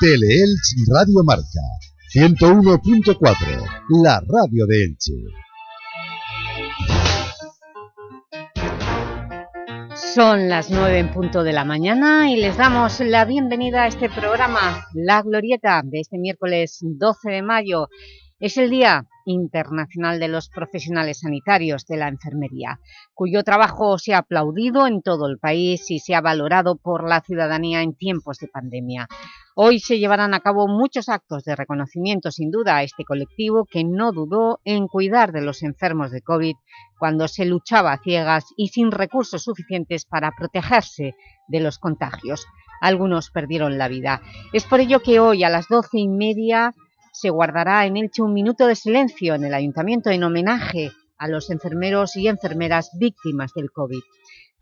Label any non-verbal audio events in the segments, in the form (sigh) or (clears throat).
Teleelch Radio Marca 101.4, la radio de Elche. Son las nueve en punto de la mañana y les damos la bienvenida a este programa, La Glorieta, de este miércoles 12 de mayo. Es el Día Internacional de los Profesionales Sanitarios de la Enfermería, cuyo trabajo se ha aplaudido en todo el país y se ha valorado por la ciudadanía en tiempos de pandemia. Hoy se llevarán a cabo muchos actos de reconocimiento, sin duda, a este colectivo que no dudó en cuidar de los enfermos de COVID cuando se luchaba a ciegas y sin recursos suficientes para protegerse de los contagios. Algunos perdieron la vida. Es por ello que hoy a las doce y media se guardará en Elche un minuto de silencio en el Ayuntamiento en homenaje a los enfermeros y enfermeras víctimas del COVID.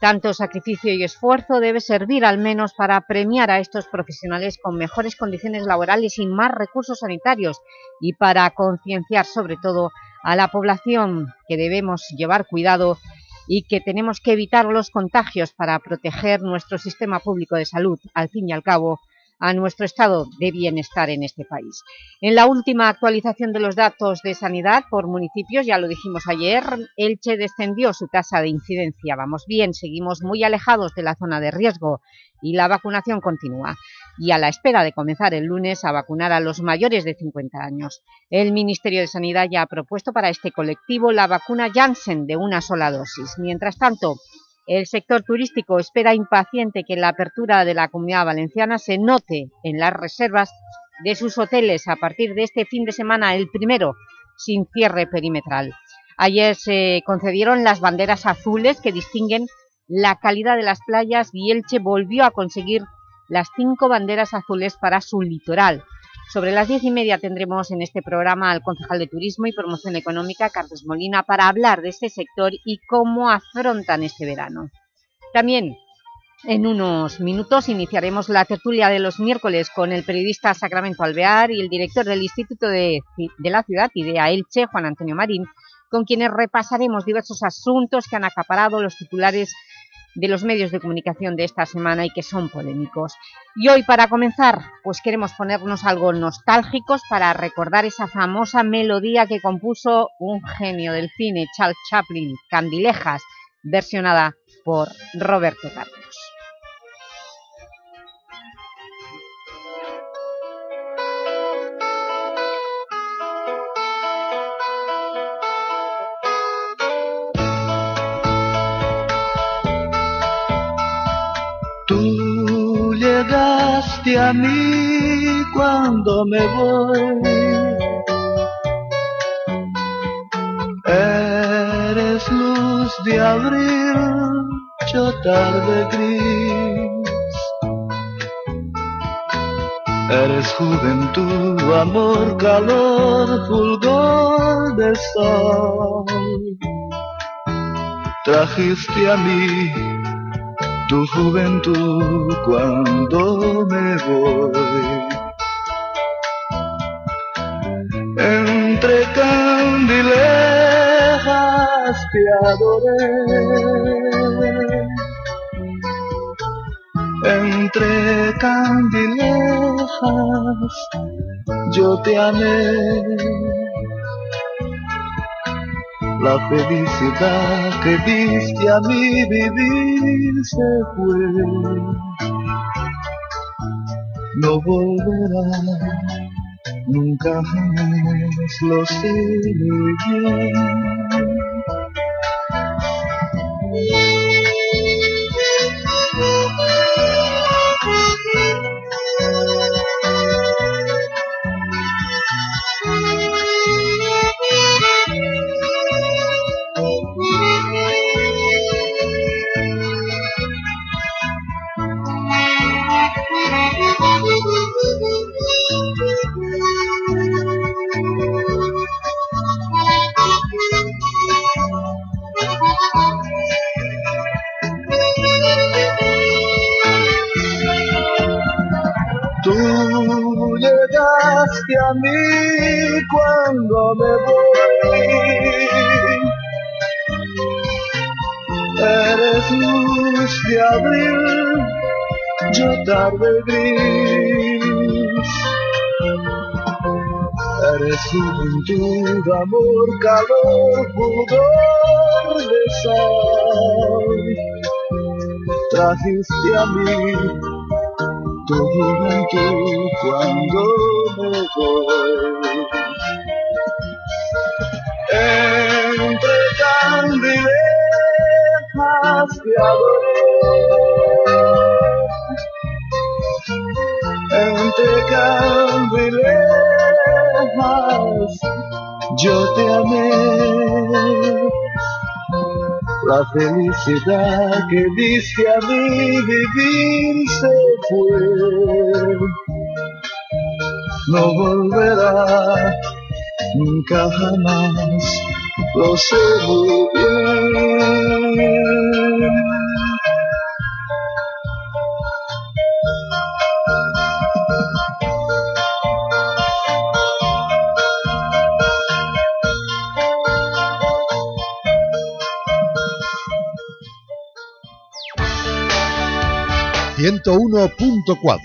Tanto sacrificio y esfuerzo debe servir al menos para premiar a estos profesionales con mejores condiciones laborales y más recursos sanitarios y para concienciar sobre todo a la población que debemos llevar cuidado y que tenemos que evitar los contagios para proteger nuestro sistema público de salud. Al fin y al cabo, a nuestro estado de bienestar en este país. En la última actualización de los datos de sanidad por municipios, ya lo dijimos ayer, Elche descendió su tasa de incidencia. Vamos bien, seguimos muy alejados de la zona de riesgo y la vacunación continúa. Y a la espera de comenzar el lunes a vacunar a los mayores de 50 años. El Ministerio de Sanidad ya ha propuesto para este colectivo la vacuna Janssen de una sola dosis. Mientras tanto, el sector turístico espera impaciente que la apertura de la Comunidad Valenciana se note en las reservas de sus hoteles a partir de este fin de semana, el primero, sin cierre perimetral. Ayer se concedieron las banderas azules que distinguen la calidad de las playas y Elche volvió a conseguir las cinco banderas azules para su litoral, sobre las diez y media tendremos en este programa al concejal de Turismo y Promoción Económica, Carlos Molina, para hablar de este sector y cómo afrontan este verano. También en unos minutos iniciaremos la tertulia de los miércoles con el periodista Sacramento Alvear y el director del Instituto de, la Ciudad, IDEA Elche, Juan Antonio Marín, con quienes repasaremos diversos asuntos que han acaparado los titulares de los medios de comunicación de esta semana y que son polémicos. Y hoy, para comenzar, pues queremos ponernos algo nostálgicos para recordar esa famosa melodía que compuso un genio del cine, Charles Chaplin, Candilejas, versionada por Roberto Carlos. A mí cuando me voy. Eres luz de abril, yo tarde gris. Eres juventud, amor, calor, fulgor de sol. Trajiste a mí tu juventud cuando me voy. Entre candilejas te adoré. Entre candilejas yo te amé la felicidad que diste a mi vivir se fue. No volverá, nunca jamás lo sé bien. Tarde gris. Eres juventud, amor, calor, pudor de sal. Trajiste a mí tu juventud cuando me voy. Entre candilejas te adoré. Entre candilejas yo te amé. La felicidad que diste a mí vivir se fue. No volverá nunca jamás, lo sé muy bien. ...101.4...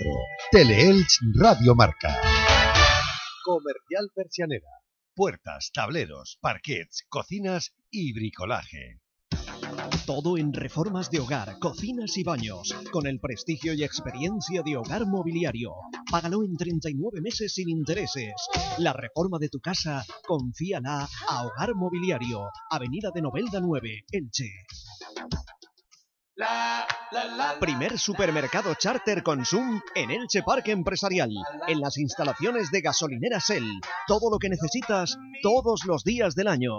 Teleelch Radio Marca. Comercial Persianera. Puertas, tableros, parquets, cocinas y bricolaje. Todo en reformas de hogar, cocinas y baños, con el prestigio y experiencia de Hogar Mobiliario. Págalo en 39 meses sin intereses. La reforma de tu casa, confíala a Hogar Mobiliario, Avenida de Novelda 9, Elche. Primer supermercado charter Consum en Elche Parque Empresarial, en las instalaciones de gasolinera Shell. Todo lo que necesitas todos los días del año.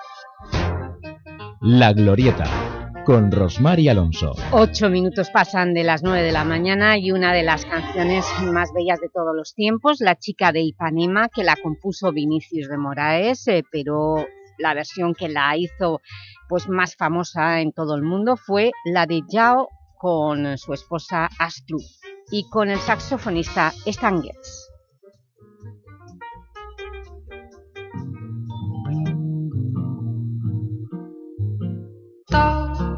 La Glorieta, con Rosmar y Alonso. Ocho minutos pasan de las nueve de la mañana y una de las canciones más bellas de todos los tiempos, La chica de Ipanema, que la compuso Vinicius de Moraes, eh, pero la versión que la hizo pues, más famosa en todo el mundo fue la de Yao con su esposa Astru y con el saxofonista Stan Getz.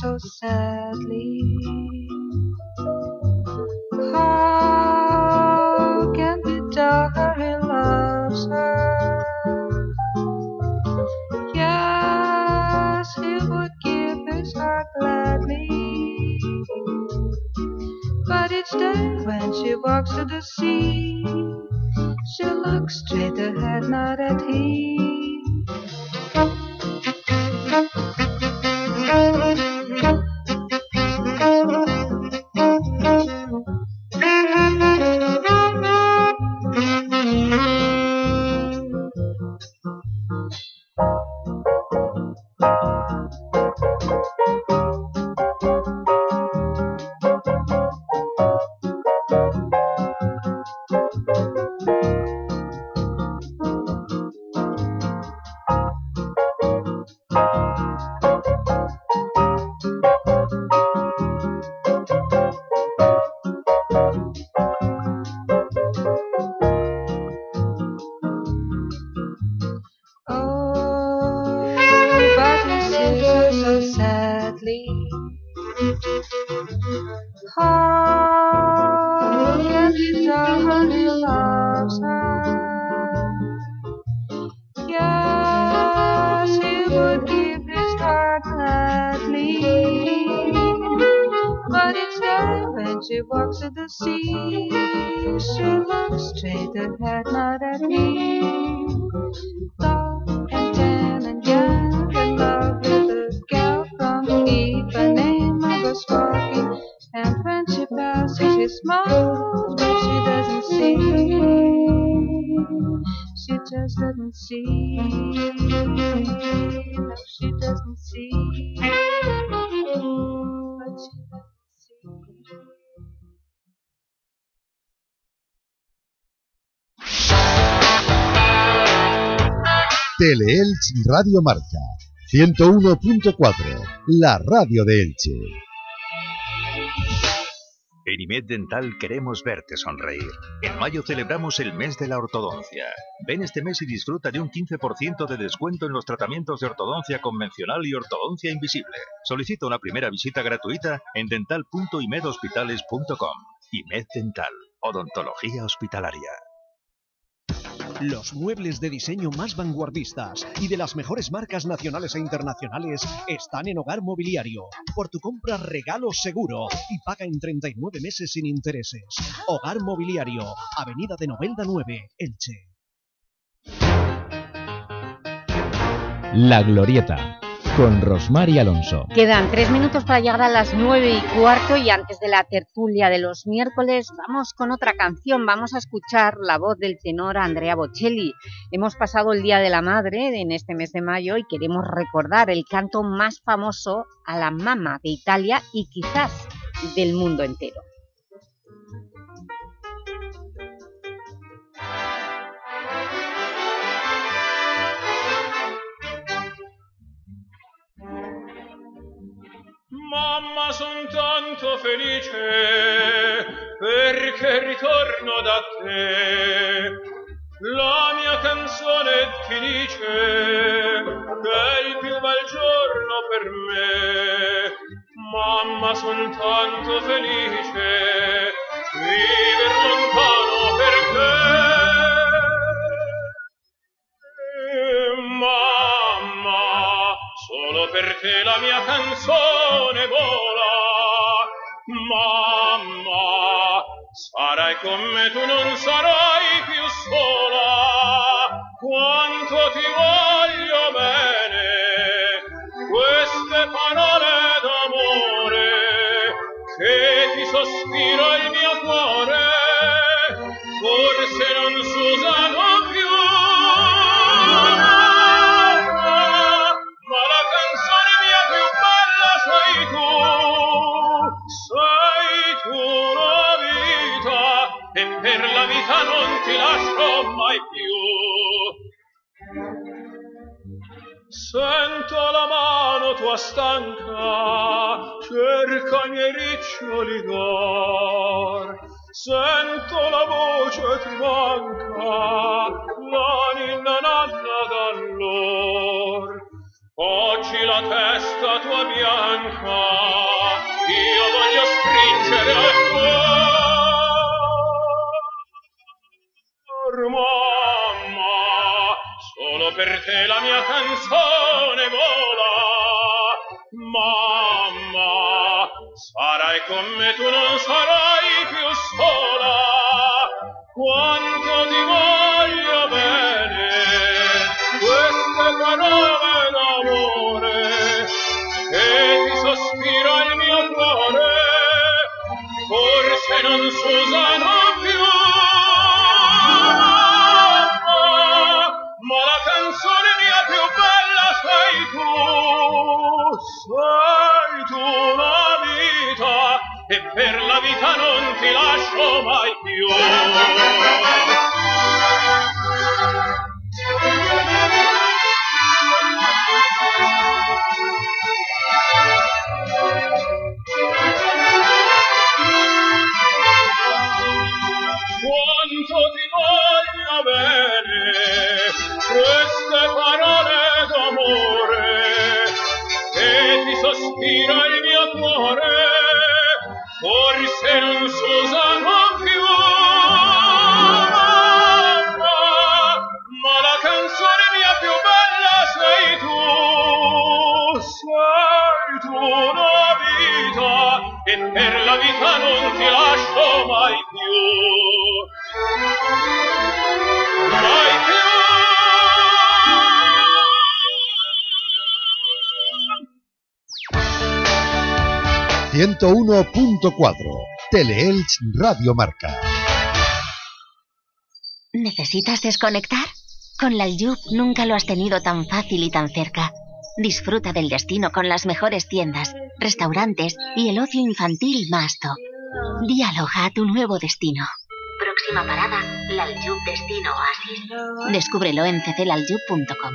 so sadly. How can he tell her he loves her? Yes, he would give his heart gladly. But each day when she walks to the sea, she looks straight ahead, not at him. Teleelch Radio Marca 101.4, la radio de Elche. En IMED Dental queremos verte sonreír. En mayo celebramos el mes de la ortodoncia. Ven este mes y disfruta de un 15% de descuento en los tratamientos de ortodoncia convencional y ortodoncia invisible. Solicita una primera visita gratuita en dental.imedhospitales.com. IMED Dental, odontología hospitalaria. Los muebles de diseño más vanguardistas y de las mejores marcas nacionales e internacionales están en Hogar Mobiliario. Por tu compra regalo seguro y paga en 39 meses sin intereses. Hogar Mobiliario, Avenida de Novelda 9, Elche. La Glorieta, con Rosmar y Alonso. Quedan tres minutos para llegar a las nueve y cuarto y antes de la tertulia de los miércoles vamos con otra canción. Vamos a escuchar la voz del tenor Andrea Bocelli. Hemos pasado el Día de la Madre en este mes de mayo y queremos recordar el canto más famoso a la mama de Italia y quizás del mundo entero. Mamma, son tanto felice perché ritorno da te. La mia canzone ti dice che è il più bel giorno per me. Mamma, son tanto felice viver lontano perché. Mamma, solo per te la mia canzone vola. Mamma, sarai con me, tu non sarai più sola. Quanto ti voglio bene, queste parole d'amore che ti sospira il mio cuore, forse non s'usano per la vita non ti lascio mai più. Sento la mano tua stanca, cerca i miei riccioli d'or. Sento la voce ti manca, la ninna nanna d'allor. Oggi la testa tua bianca, io voglio stringere al cuore. Per te la mia canzone vola. Mamma, sarai con me, tu non sarai più sola. Quanto ti voglio bene, queste parole d'amore che ti sospira il mio cuore, forse non s'usano Quanto ti voglio bene, 101.4 Teleelch Radio Marca. ¿Necesitas desconectar? Con la Aljub nunca lo has tenido tan fácil y tan cerca. Disfruta del destino con las mejores tiendas, restaurantes y el ocio infantil más top. Dialoga a tu nuevo destino. Próxima parada, la Aljub Destino Oasis. Descúbrelo en cclaljub.com.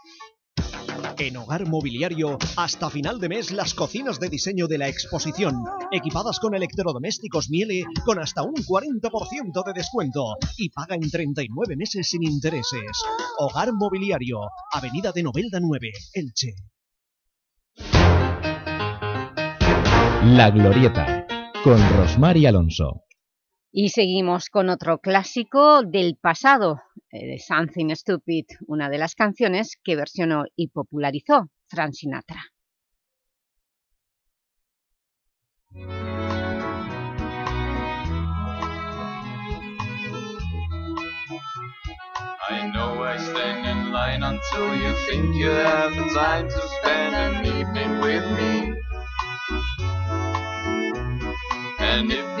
En Hogar Mobiliario, hasta final de mes, las cocinas de diseño de la exposición, equipadas con electrodomésticos Miele, con hasta un 40% de descuento y paga en 39 meses sin intereses. Hogar Mobiliario, Avenida de Novelda 9, Elche. La Glorieta, con Rosmar y Alonso. Y seguimos con otro clásico del pasado, eh, Something Stupid, una de las canciones que versionó y popularizó Frank Sinatra. I know I stand in line until you think you have the time to spend an evening with me. And if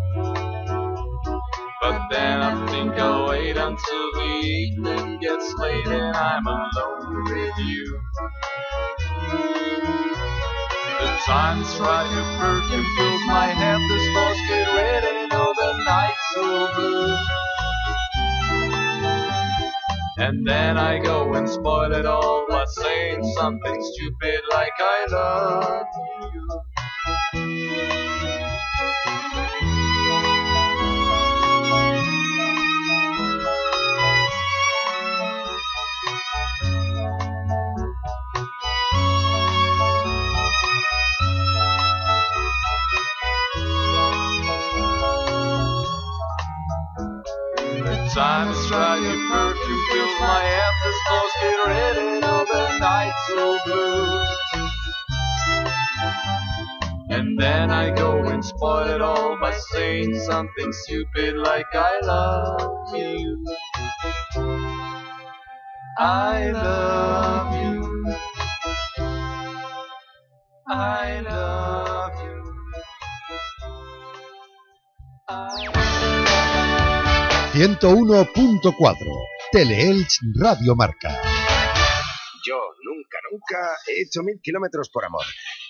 Then I think I'll wait until the evening gets late and I'm alone with you. The time's right, your perfume fills my head, the stars get red and know the night's blue. And then I go and spoil it all by saying something stupid like I love you. Time is right, your perfume fills my the stars get and all the night's so blue. And then I go and spoil it all by saying something stupid like I love you. I love you. I love you. 101.4 Teleelch Radio Marca. Yo nunca, nunca he hecho mil kilómetros por amor.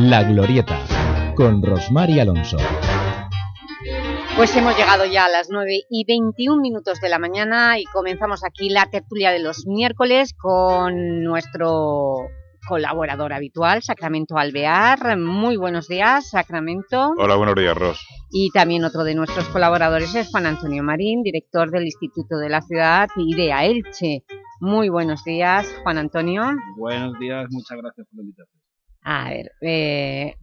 La Glorieta, con Rosmar y Alonso. Pues hemos llegado ya a las 9 y 21 minutos de la mañana y comenzamos aquí la tertulia de los miércoles con nuestro colaborador habitual, Sacramento Alvear. Muy buenos días, Sacramento. Hola, buenos días, Ros. Y también otro de nuestros colaboradores es Juan Antonio Marín, director del Instituto de la Ciudad y de Elche. Muy buenos días, Juan Antonio. Buenos días, muchas gracias por la invitación. A ver, eh,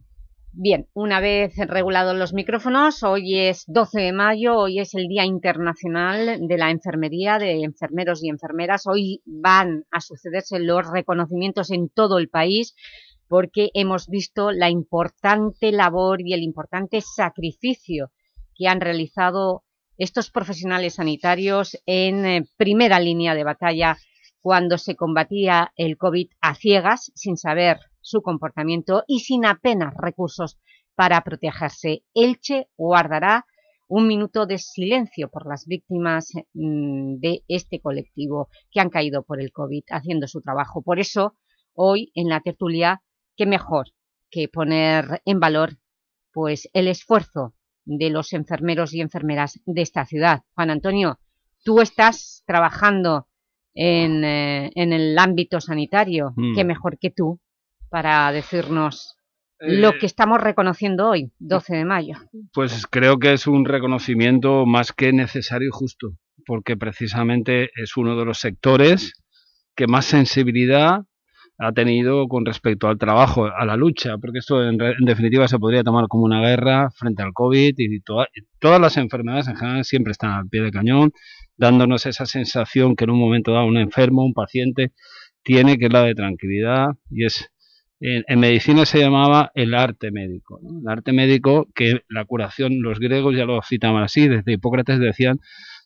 bien, una vez regulados los micrófonos, hoy es 12 de mayo, hoy es el Día Internacional de la Enfermería, de enfermeros y enfermeras. Hoy van a sucederse los reconocimientos en todo el país porque hemos visto la importante labor y el importante sacrificio que han realizado estos profesionales sanitarios en eh, primera línea de batalla cuando se combatía el COVID a ciegas, sin saber su comportamiento y sin apenas recursos para protegerse. Elche guardará un minuto de silencio por las víctimas mm, de este colectivo que han caído por el COVID haciendo su trabajo. Por eso, hoy en la tertulia, qué mejor que poner en valor pues, el esfuerzo de los enfermeros y enfermeras de esta ciudad. Juan Antonio, tú estás trabajando en, eh, en el ámbito sanitario, Mm. qué mejor que tú para decirnos lo Eh, que estamos reconociendo hoy, 12 de mayo. Pues creo que es un reconocimiento más que necesario y justo, porque precisamente es uno de los sectores que más sensibilidad ha tenido con respecto al trabajo, a la lucha, porque esto en, re- en definitiva se podría tomar como una guerra frente al COVID y, toda- y todas las enfermedades en general siempre están al pie del cañón, dándonos esa sensación que en un momento dado un enfermo, un paciente, tiene, que es la de tranquilidad, y es en, medicina se llamaba el arte médico. ¿no? El arte médico que la curación, los griegos ya lo citaban así, desde Hipócrates decían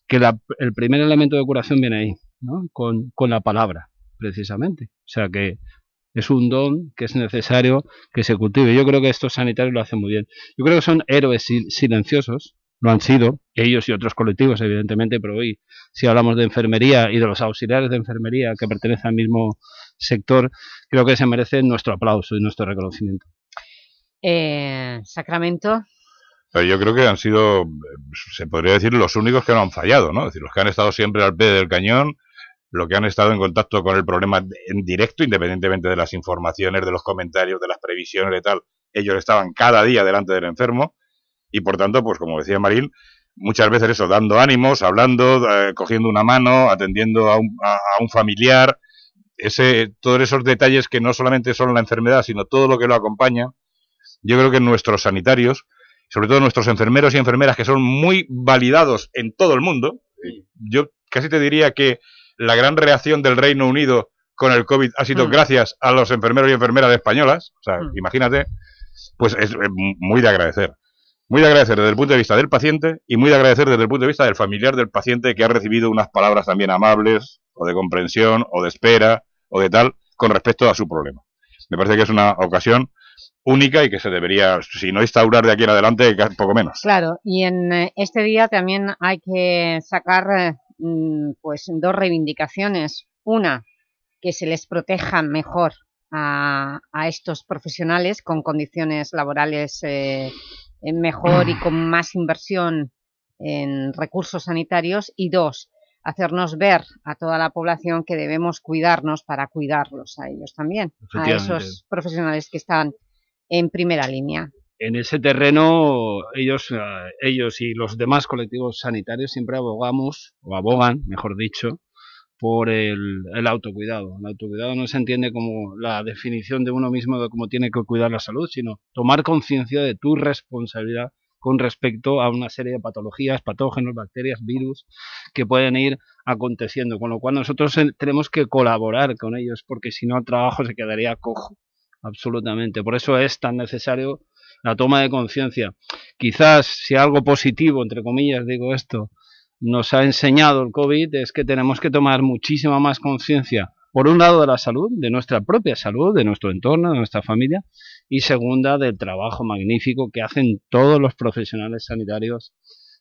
que la- el primer elemento de curación viene ahí, ¿no? con, con la palabra, precisamente. O sea que es un don que es necesario que se cultive. Yo creo que estos sanitarios lo hacen muy bien. Yo creo que son héroes sil- silenciosos, lo han sido, ellos y otros colectivos, evidentemente, pero hoy, si hablamos de enfermería y de los auxiliares de enfermería que pertenecen al mismo sector, creo que se merecen nuestro aplauso y nuestro reconocimiento. Eh, Sacramento, Pero yo creo que han sido, se podría decir, los únicos que no han fallado, ¿no? Es decir, los que han estado siempre al pie del cañón, los que han estado en contacto con el problema en directo, independientemente de las informaciones, de los comentarios, de las previsiones y tal, ellos estaban cada día delante del enfermo y por tanto, pues como decía Marín, muchas veces eso, dando ánimos, hablando, eh, cogiendo una mano, atendiendo a un, a, a un familiar, ese, todos esos detalles que no solamente son la enfermedad, sino todo lo que lo acompaña, yo creo que nuestros sanitarios, sobre todo nuestros enfermeros y enfermeras que son muy validados en todo el mundo, yo casi te diría que la gran reacción del Reino Unido con el COVID ha sido Mm. gracias a los enfermeros y enfermeras españolas, o sea, Mm. imagínate, pues es eh, muy de agradecer. Muy de agradecer desde el punto de vista del paciente y muy de agradecer desde el punto de vista del familiar del paciente que ha recibido unas palabras también amables, o de comprensión, o de espera, o de tal, con respecto a su problema. Me parece que es una ocasión única y que se debería, si no instaurar de aquí en adelante, poco menos. claro, y en eh, este día también hay que sacar mm, pues dos reivindicaciones. Una, que se les proteja mejor a, estos profesionales con condiciones laborales eh, mejor y con más inversión en recursos sanitarios y dos, hacernos ver a toda la población que debemos cuidarnos para cuidarlos a ellos también, a esos profesionales que están en primera línea. En ese terreno, ellos, eh, ellos y los demás colectivos sanitarios siempre abogamos, o abogan, mejor dicho, por el, el autocuidado. El autocuidado no se entiende como la definición de uno mismo de cómo tiene que cuidar la salud, sino tomar conciencia de tu responsabilidad con respecto a una serie de patologías, patógenos, bacterias, virus, que pueden ir aconteciendo. Con lo cual nosotros eh, tenemos que colaborar con ellos, porque si no el trabajo se quedaría cojo. absolutamente. Por eso es tan necesario la toma de conciencia. Quizás si algo positivo, entre comillas digo esto, nos ha enseñado el COVID es que tenemos que tomar muchísima más conciencia, por un lado de la salud, de nuestra propia salud, de nuestro entorno, de nuestra familia, y segunda del trabajo magnífico que hacen todos los profesionales sanitarios,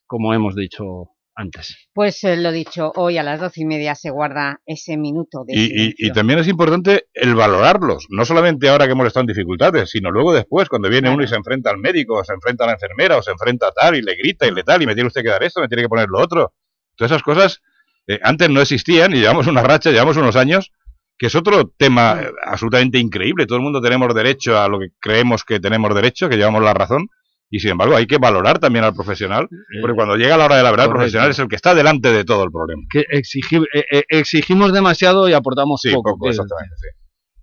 como hemos dicho antes. Pues eh, lo dicho, hoy a las doce y media se guarda ese minuto de Y, y- silencio. y también es importante el valorarlos, no solamente ahora que hemos estado en dificultades, sino luego después, cuando viene uno y se enfrenta al médico, o se enfrenta a la enfermera, o se enfrenta a tal, y le grita y le tal, y me tiene usted que dar esto, me tiene que poner lo otro. Todas esas cosas eh, antes no existían y llevamos una racha, llevamos unos años, que es otro tema eh, absolutamente increíble. Todo el mundo tenemos derecho a lo que creemos que tenemos derecho, que llevamos la razón, y sin embargo hay que valorar también al profesional, porque cuando llega la hora de la verdad, el profesional es el que está delante de todo el problema. Que exigi- eh, eh, exigimos demasiado y aportamos Sí, poco. poco, exactamente,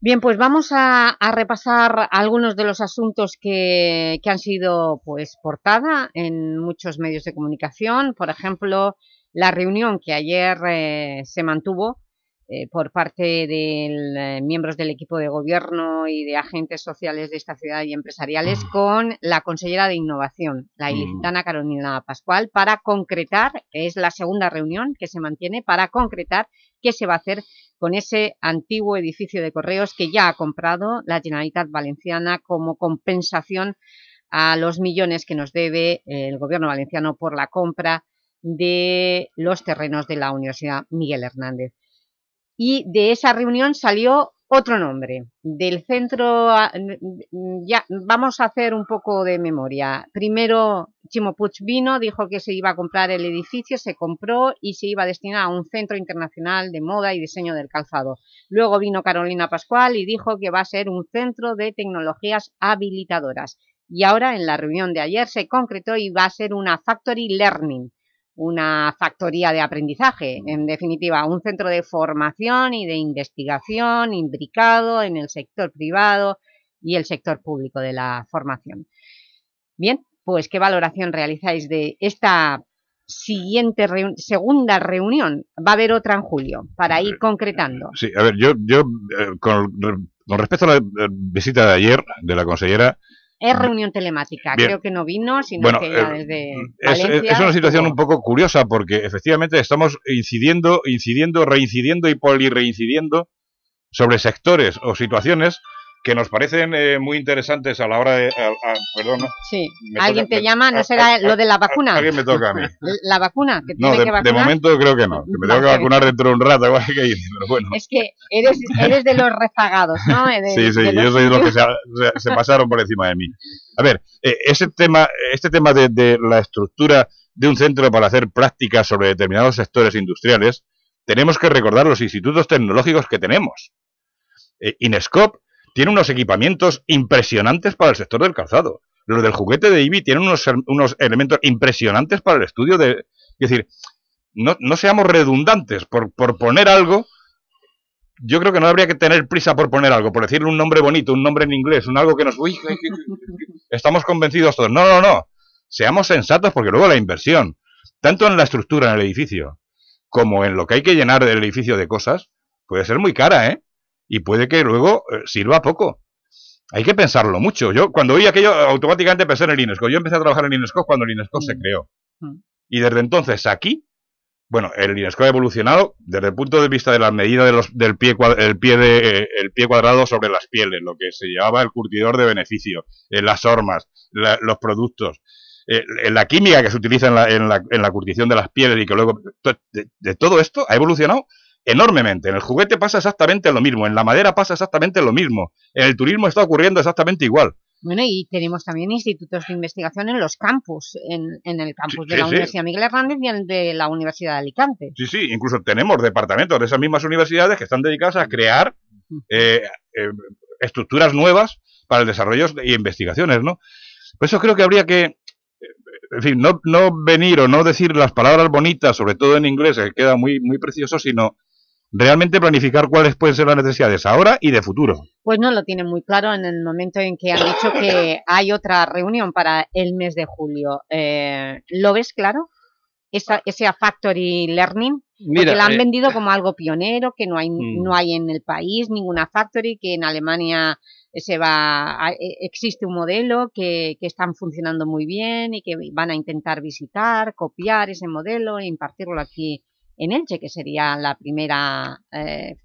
Bien, pues vamos a, a repasar algunos de los asuntos que, que han sido pues, portada en muchos medios de comunicación. Por ejemplo, la reunión que ayer eh, se mantuvo eh, por parte de miembros del equipo de gobierno y de agentes sociales de esta ciudad y empresariales con la consellera de Innovación, la ilicitana Carolina Pascual, para concretar, es la segunda reunión que se mantiene, para concretar qué se va a hacer con ese antiguo edificio de correos que ya ha comprado la Generalitat Valenciana como compensación a los millones que nos debe el gobierno valenciano por la compra de los terrenos de la Universidad Miguel Hernández. Y de esa reunión salió otro nombre, del centro... ah, Ya, vamos a hacer un poco de memoria. Primero, Chimo Puig vino, dijo que se iba a comprar el edificio, se compró y se iba a destinar a un centro internacional de moda y diseño del calzado. Luego vino Carolina Pascual y dijo que va a ser un centro de tecnologías habilitadoras. Y ahora, en la reunión de ayer, se concretó y va a ser una Factory Learning, una factoría de aprendizaje, en definitiva, un centro de formación y de investigación imbricado en el sector privado y el sector público de la formación. Bien, pues ¿qué valoración realizáis de esta siguiente reun- segunda reunión? Va a haber otra en julio, para ir concretando. Sí, a ver, yo, yo eh, con, con respecto a la eh, visita de ayer de la consellera, Es reunión telemática, Bien. creo que no vino, sino Bueno, que ya eh, desde es, Valencia... es una situación un poco curiosa porque efectivamente estamos incidiendo, incidiendo, reincidiendo y polirreincidiendo sobre sectores o situaciones que nos parecen eh, muy interesantes a la hora de... a- a- Sí, ¿alguien toca- te me- llama? ¿No será a- lo de la vacuna? alguien me toca a mí. (laughs) ¿La vacuna? ¿Que No, tiene de, que de vacunar? momento creo que no, que me tengo que vacunar dentro de un rato, (laughs) igual que ir, pero bueno. Es que eres, eres de los rezagados, ¿no? (laughs) Eh, de- Sí, sí, de yo soy de los que se, se- se pasaron por encima de mí. A ver, eh, ese tema, este tema de, de la estructura de un centro para hacer prácticas sobre determinados sectores industriales, tenemos que recordar los institutos tecnológicos que tenemos. Eh, Inescop tiene unos equipamientos impresionantes para el sector del calzado. Los del juguete de IBI tienen unos, unos elementos impresionantes para el estudio de... Es decir, no, no seamos redundantes por, por poner algo yo creo que no habría que tener prisa por poner algo, por decirle un nombre bonito, un nombre en inglés, un algo que nos... Uy, estamos convencidos todos. No, no, no. Seamos sensatos porque luego la inversión, tanto en la estructura en el edificio, como en lo que hay que llenar del edificio de cosas, puede ser muy cara, ¿eh? Y puede que luego eh, sirva poco. Hay que pensarlo mucho. Yo cuando oí aquello automáticamente pensé en el INESCO. Yo empecé a trabajar en el INESCO cuando el INESCO se creó. Mm. Y desde entonces aquí, bueno, el INESCO ha evolucionado desde el punto de vista de la medida de los, del pie, el pie, de, eh, el pie cuadrado sobre las pieles, lo que se llamaba el curtidor de beneficio, eh, las hormas, la- los productos, eh, la química que se utiliza en la, en, la, en la curtición de las pieles y que luego... de todo esto ha evolucionado enormemente. En el juguete pasa exactamente lo mismo, en la madera pasa exactamente lo mismo, en el turismo está ocurriendo exactamente igual. Bueno, y tenemos también institutos de investigación en los campus, en, en el campus de la sí. Universidad Miguel Hernández y el de la Universidad de Alicante. Sí, sí, incluso tenemos departamentos de esas mismas universidades que están dedicados a crear eh, eh, estructuras nuevas para el desarrollo de investigaciones, ¿no? Por eso creo que habría que, en fin, no, no venir o no decir las palabras bonitas, sobre todo en inglés, que queda muy, muy precioso, sino realmente planificar cuáles pueden ser las necesidades ahora y de futuro. Pues no lo tienen muy claro en el momento en que han dicho que hay otra reunión para el mes de julio. Eh, ¿Lo ves claro? Esa, ese Factory Learning, Mira, porque la han eh, vendido como algo pionero, que no hay, Mm. no hay en el país ninguna Factory, que en Alemania se va, a- e- existe un modelo que, que están funcionando muy bien y que van a intentar visitar, copiar ese modelo e impartirlo aquí en Elche, que sería la primera eh,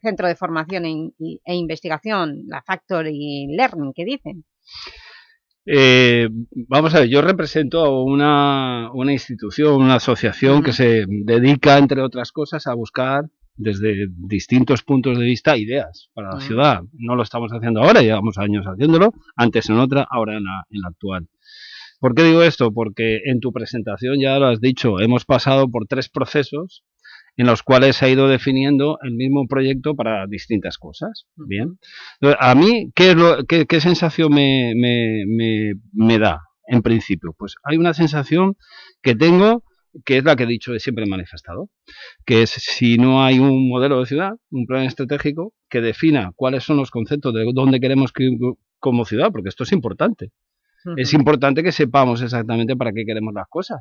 centro de formación e, e investigación, la Factory Learning, que dicen. Eh, vamos a ver, yo represento a una, una institución, una asociación que se dedica, entre otras cosas, a buscar desde distintos puntos de vista ideas para la Ah. ciudad. No lo estamos haciendo ahora, llevamos años haciéndolo, antes en otra, ahora en la, en la actual. ¿Por qué digo esto? Porque en tu presentación ya lo has dicho, hemos pasado por tres procesos en los cuales se ha ido definiendo el mismo proyecto para distintas cosas. Bien. Entonces, A mí, ¿qué, es lo- qué, qué sensación me, me- me- me da en principio? Pues hay una sensación que tengo, que es la que he dicho, siempre he manifestado, que es si no hay un modelo de ciudad, un plan estratégico, que defina cuáles son los conceptos de dónde queremos que como ciudad, porque esto es importante. Es importante que sepamos exactamente para qué queremos las cosas.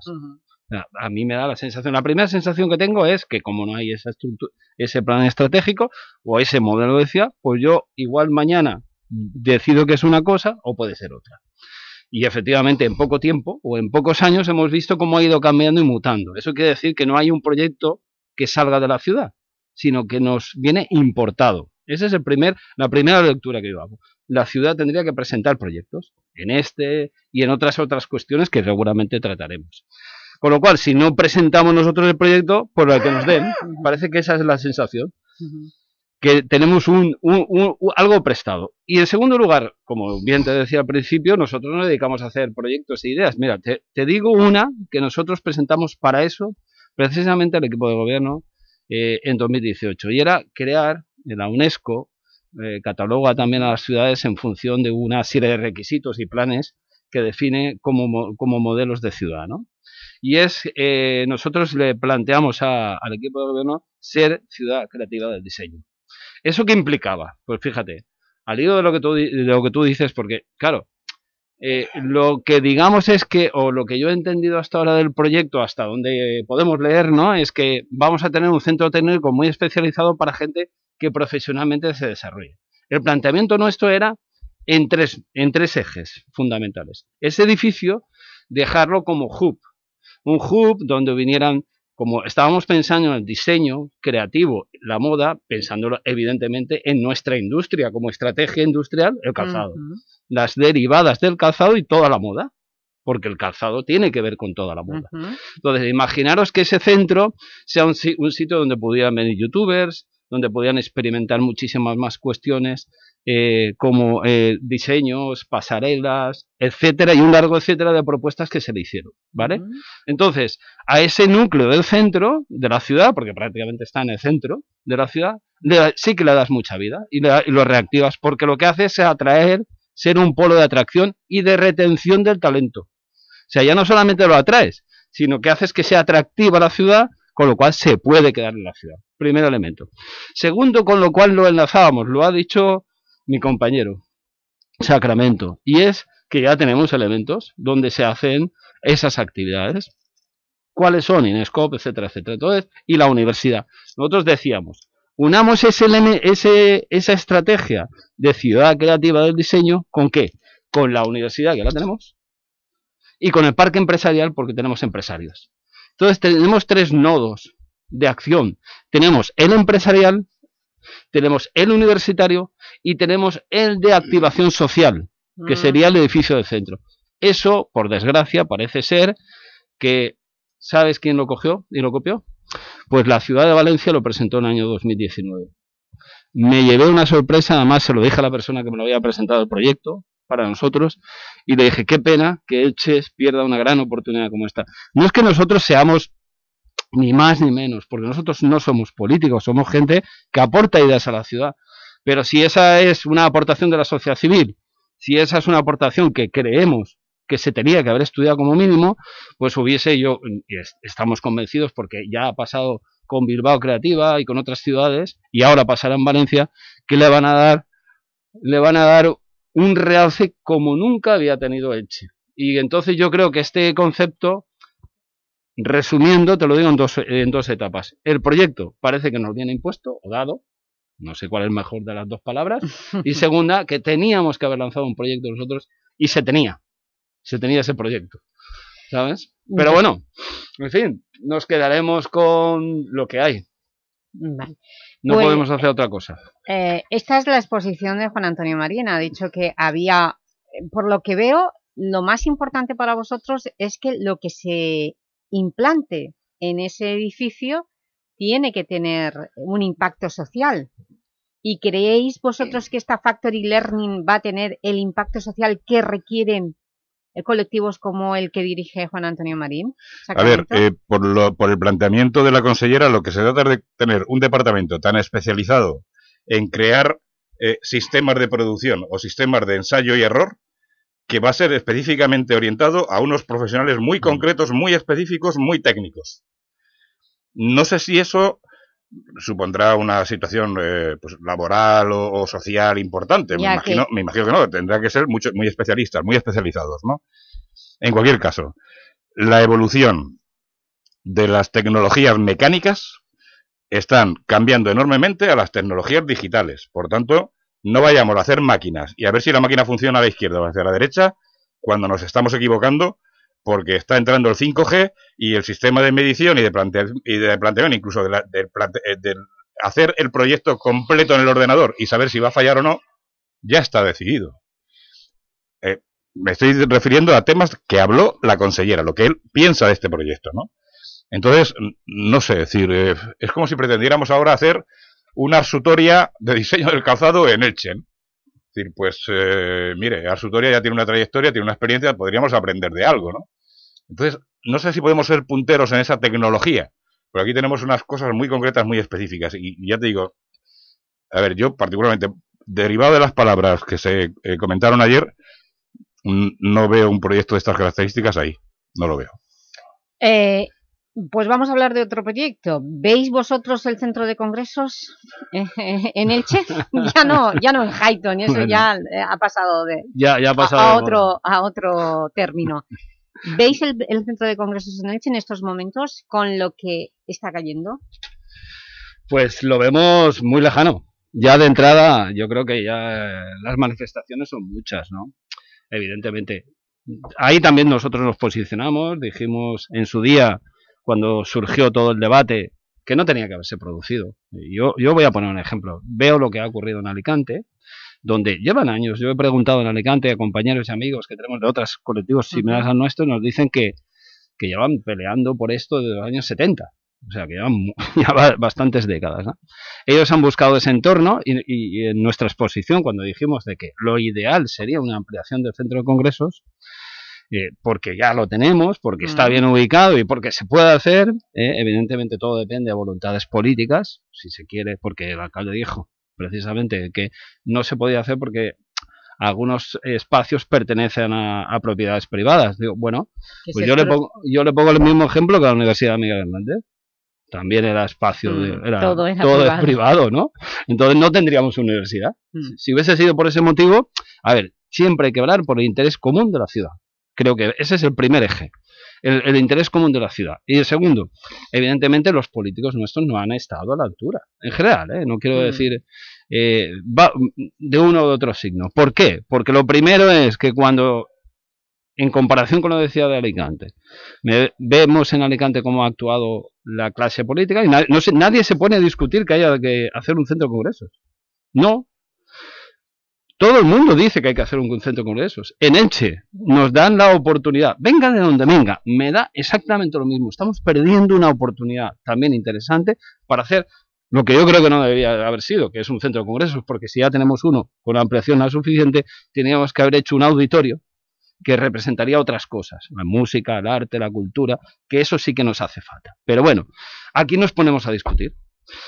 A, a mí me da la sensación, la primera sensación que tengo es que como no hay esa estructura, ese plan estratégico o ese modelo de ciudad, pues yo igual mañana decido que es una cosa o puede ser otra. Y efectivamente en poco tiempo o en pocos años hemos visto cómo ha ido cambiando y mutando. Eso quiere decir que no hay un proyecto que salga de la ciudad, sino que nos viene importado. Esa es el primer, la primera lectura que yo hago. La ciudad tendría que presentar proyectos en este y en otras otras cuestiones que seguramente trataremos. Con lo cual, si no presentamos nosotros el proyecto, por el que nos den, parece que esa es la sensación, que tenemos un, un- un- algo prestado. Y en segundo lugar, como bien te decía al principio, nosotros nos dedicamos a hacer proyectos e ideas. Mira, te, te digo una que nosotros presentamos para eso, precisamente al equipo de gobierno, eh, en 2018, y era crear, en la UNESCO, eh, cataloga también a las ciudades en función de una serie de requisitos y planes que define como, mo- como modelos de ciudad, ¿no? Y es, eh, nosotros le planteamos a- al equipo de gobierno ser ciudad creativa del diseño. ¿Eso qué implicaba? Pues fíjate, al hilo de lo que tú, de lo que tú dices, porque, claro, eh, lo que digamos es que, o lo que yo he entendido hasta ahora del proyecto, hasta donde podemos leer, ¿no? Es que vamos a tener un centro técnico muy especializado para gente que profesionalmente se desarrolle. El planteamiento nuestro era en tres, en tres ejes fundamentales. Ese edificio, dejarlo como hub. Un hub donde vinieran, como estábamos pensando en el diseño creativo, la moda, pensándolo evidentemente en nuestra industria, como estrategia industrial, el calzado. Las derivadas del calzado y toda la moda, porque el calzado tiene que ver con toda la moda. Entonces, imaginaros que ese centro sea un, un sitio donde pudieran venir youtubers, donde podían experimentar muchísimas más cuestiones eh, como eh, diseños, pasarelas, etcétera, y un largo etcétera de propuestas que se le hicieron, ¿vale? Entonces, a ese núcleo del centro de la ciudad, porque prácticamente está en el centro de la ciudad, le sí que le das mucha vida y, le y lo reactivas, porque lo que hace es atraer, ser un polo de atracción y de retención del talento. O sea, ya no solamente lo atraes, sino que haces que sea atractiva la ciudad, con lo cual se puede quedar en la ciudad. Primer elemento. Segundo, con lo cual lo enlazábamos, lo ha dicho mi compañero, Sacramento, y es que ya tenemos elementos donde se hacen esas actividades. ¿Cuáles son? Inescope, etcétera, etcétera. Entonces, y la universidad. Nosotros decíamos, unamos ese, ese, esa estrategia de ciudad creativa del diseño, ¿con qué? Con la universidad, que la tenemos, y con el parque empresarial, porque tenemos empresarios. Entonces, tenemos tres nodos de acción. Tenemos el empresarial, tenemos el universitario y tenemos el de activación social, que Mm. sería el edificio del centro. Eso, por desgracia, parece ser que, ¿sabes quién lo cogió y lo copió? Pues la ciudad de Valencia lo presentó en el año 2019. Me llevé una sorpresa, además se lo dije a la persona que me lo había presentado el proyecto para nosotros y le dije, qué pena que Elche pierda una gran oportunidad como esta. No es que nosotros seamos ni más ni menos, porque nosotros no somos políticos, somos gente que aporta ideas a la ciudad. Pero si esa es una aportación de la sociedad civil, si esa es una aportación que creemos que se tenía que haber estudiado como mínimo, pues hubiese yo, y es- estamos convencidos porque ya ha pasado con Bilbao Creativa y con otras ciudades, y ahora pasará en Valencia, que le van a dar, le van a dar un realce como nunca había tenido Elche. Y entonces yo creo que este concepto Resumiendo, te lo digo en dos, en dos etapas. El proyecto parece que nos viene impuesto o dado, no sé cuál es mejor de las dos palabras, y (laughs) segunda, que teníamos que haber lanzado un proyecto nosotros y se tenía, se tenía ese proyecto, ¿sabes? Pero bueno, en fin, nos quedaremos con lo que hay. Vale. No Pues, podemos hacer otra cosa. Eh, esta es la exposición de Juan Antonio Marina. Ha dicho que había, por lo que veo, lo más importante para vosotros es que lo que se implante en ese edificio tiene que tener un impacto social. ¿Y creéis vosotros que esta Factory Learning va a tener el impacto social que requieren colectivos como el que dirige Juan Antonio Marín? A ver, eh, por, lo- por el planteamiento de la consellera, lo que se trata de tener un departamento tan especializado en crear eh, sistemas de producción o sistemas de ensayo y error que va a ser específicamente orientado a unos profesionales muy concretos, muy específicos, muy técnicos. No sé si eso supondrá una situación eh, pues, laboral o, o social importante. Me imagino, que- me imagino que no, tendrá que ser mucho, muy especialistas, muy especializados, ¿no? En cualquier caso, la evolución de las tecnologías mecánicas están cambiando enormemente a las tecnologías digitales. Por tanto, no vayamos a hacer máquinas y a ver si la máquina funciona a la izquierda o hacia la derecha cuando nos estamos equivocando porque está entrando el 5G y el sistema de medición y de, plantea- y de planteamiento, incluso de la- plante- eh, hacer el proyecto completo en el ordenador y saber si va a fallar o no, ya está decidido. Eh, me estoy refiriendo a temas que habló la consellera, lo que él piensa de este proyecto, ¿no? Entonces, no sé, decir, eh, es como si pretendiéramos ahora hacer una arsutoria de diseño del calzado en Elche. Es decir, pues, eh, mire, Arsutoria ya tiene una trayectoria, tiene una experiencia, podríamos aprender de algo, ¿no? Entonces, no sé si podemos ser punteros en esa tecnología, pero aquí tenemos unas cosas muy concretas, muy específicas. Y, ya te digo, a ver, yo particularmente, derivado de las palabras que se eh, comentaron ayer, no veo un proyecto de estas características ahí, no lo veo. Eh, pues vamos a hablar de otro proyecto. ¿Veis vosotros el centro de congresos (laughs) en Elche? (laughs) ya no, ya no en Highton, eso Bueno. ya eh, ha pasado de Ya, ya ha a- pasado a, otro, a otro término. ¿Veis el, el centro de congresos en Elche en estos momentos con lo que está cayendo? Pues lo vemos muy lejano. Ya de entrada, yo creo que ya eh, las manifestaciones son muchas, ¿no? Evidentemente. Ahí también nosotros nos posicionamos, dijimos en su día, cuando surgió todo el debate, que no tenía que haberse producido. Yo, yo voy a poner un ejemplo. Veo lo que ha ocurrido en Alicante, donde llevan años. Yo he preguntado en Alicante a compañeros y amigos que tenemos de otros colectivos similares al nuestro, nos dicen que, que llevan peleando por esto desde los años 70. O sea, que llevan (laughs) ya bastantes décadas. ¿no? Ellos han buscado ese entorno y, y- y en nuestra exposición, cuando dijimos de que lo ideal sería una ampliación del centro de congresos, eh, porque ya lo tenemos, porque está bien ubicado y porque se puede hacer, eh, evidentemente todo depende de voluntades políticas, si se quiere, porque el alcalde dijo precisamente que no se podía hacer porque algunos espacios pertenecen a, a propiedades privadas. Digo, bueno, pues yo le, pongo, yo le pongo el mismo ejemplo que la Universidad Miguel Hernández. También era espacio, de, Mm, era, todo era es privado. privado, ¿no? Entonces no tendríamos universidad. Mm. Si hubiese sido por ese motivo, a ver, siempre hay que hablar por el interés común de la ciudad. Creo que ese es el primer eje, el, el interés común de la ciudad. Y el segundo, evidentemente los políticos nuestros no han estado a la altura, en general, ¿eh? no quiero Mm. decir eh, va- de uno u otro signo. ¿Por qué? Porque lo primero es que cuando, en comparación con lo que decía de Alicante, me- vemos en Alicante cómo ha actuado la clase política y no se- nadie se pone a discutir que haya que hacer un centro de congresos. No. Todo el mundo dice que hay que hacer un centro de congresos. En Elche nos dan la oportunidad, venga de donde venga, me da exactamente lo mismo. Estamos perdiendo una oportunidad también interesante para hacer lo que yo creo que no debería haber sido, que es un centro de congresos, porque si ya tenemos uno con ampliación no suficiente, teníamos que haber hecho un auditorio que representaría otras cosas, la música, el arte, la cultura, que eso sí que nos hace falta. Pero bueno, aquí nos ponemos a discutir.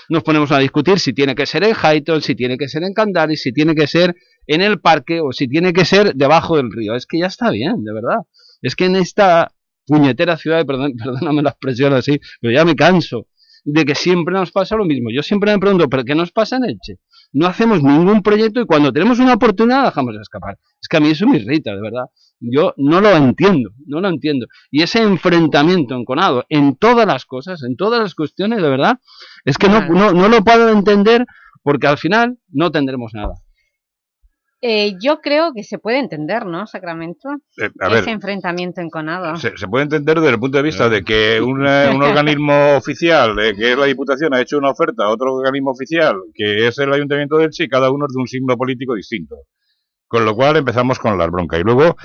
Nos ponemos a discutir si tiene que ser en Highton, si tiene que ser en Candaris, si tiene que ser en el parque o si tiene que ser debajo del río. Es que ya está bien, de verdad. Es que en esta puñetera ciudad, perdón- (laughs) perdóname la expresión así, pero ya me canso de que siempre nos pasa lo mismo. Yo siempre me pregunto, ¿pero qué nos pasa en Elche? No hacemos ningún proyecto y cuando tenemos una oportunidad dejamos de escapar. Es que a mí eso me irrita, de verdad. Yo no lo entiendo, no lo entiendo. Y ese enfrentamiento enconado en todas las cosas, en todas las cuestiones, de verdad, es que no, no, no lo puedo entender porque al final no tendremos nada. Eh, yo creo que se puede entender, ¿no, Sacramento? Eh, a Ese ver, enfrentamiento enconado. se, se puede entender desde el punto de vista de que (laughs) un, un organismo (laughs) oficial, eh, que es la Diputación, ha hecho una oferta a otro organismo oficial, que es el Ayuntamiento de Elche, y cada uno es de un signo político distinto. Con lo cual empezamos con las broncas. Y luego,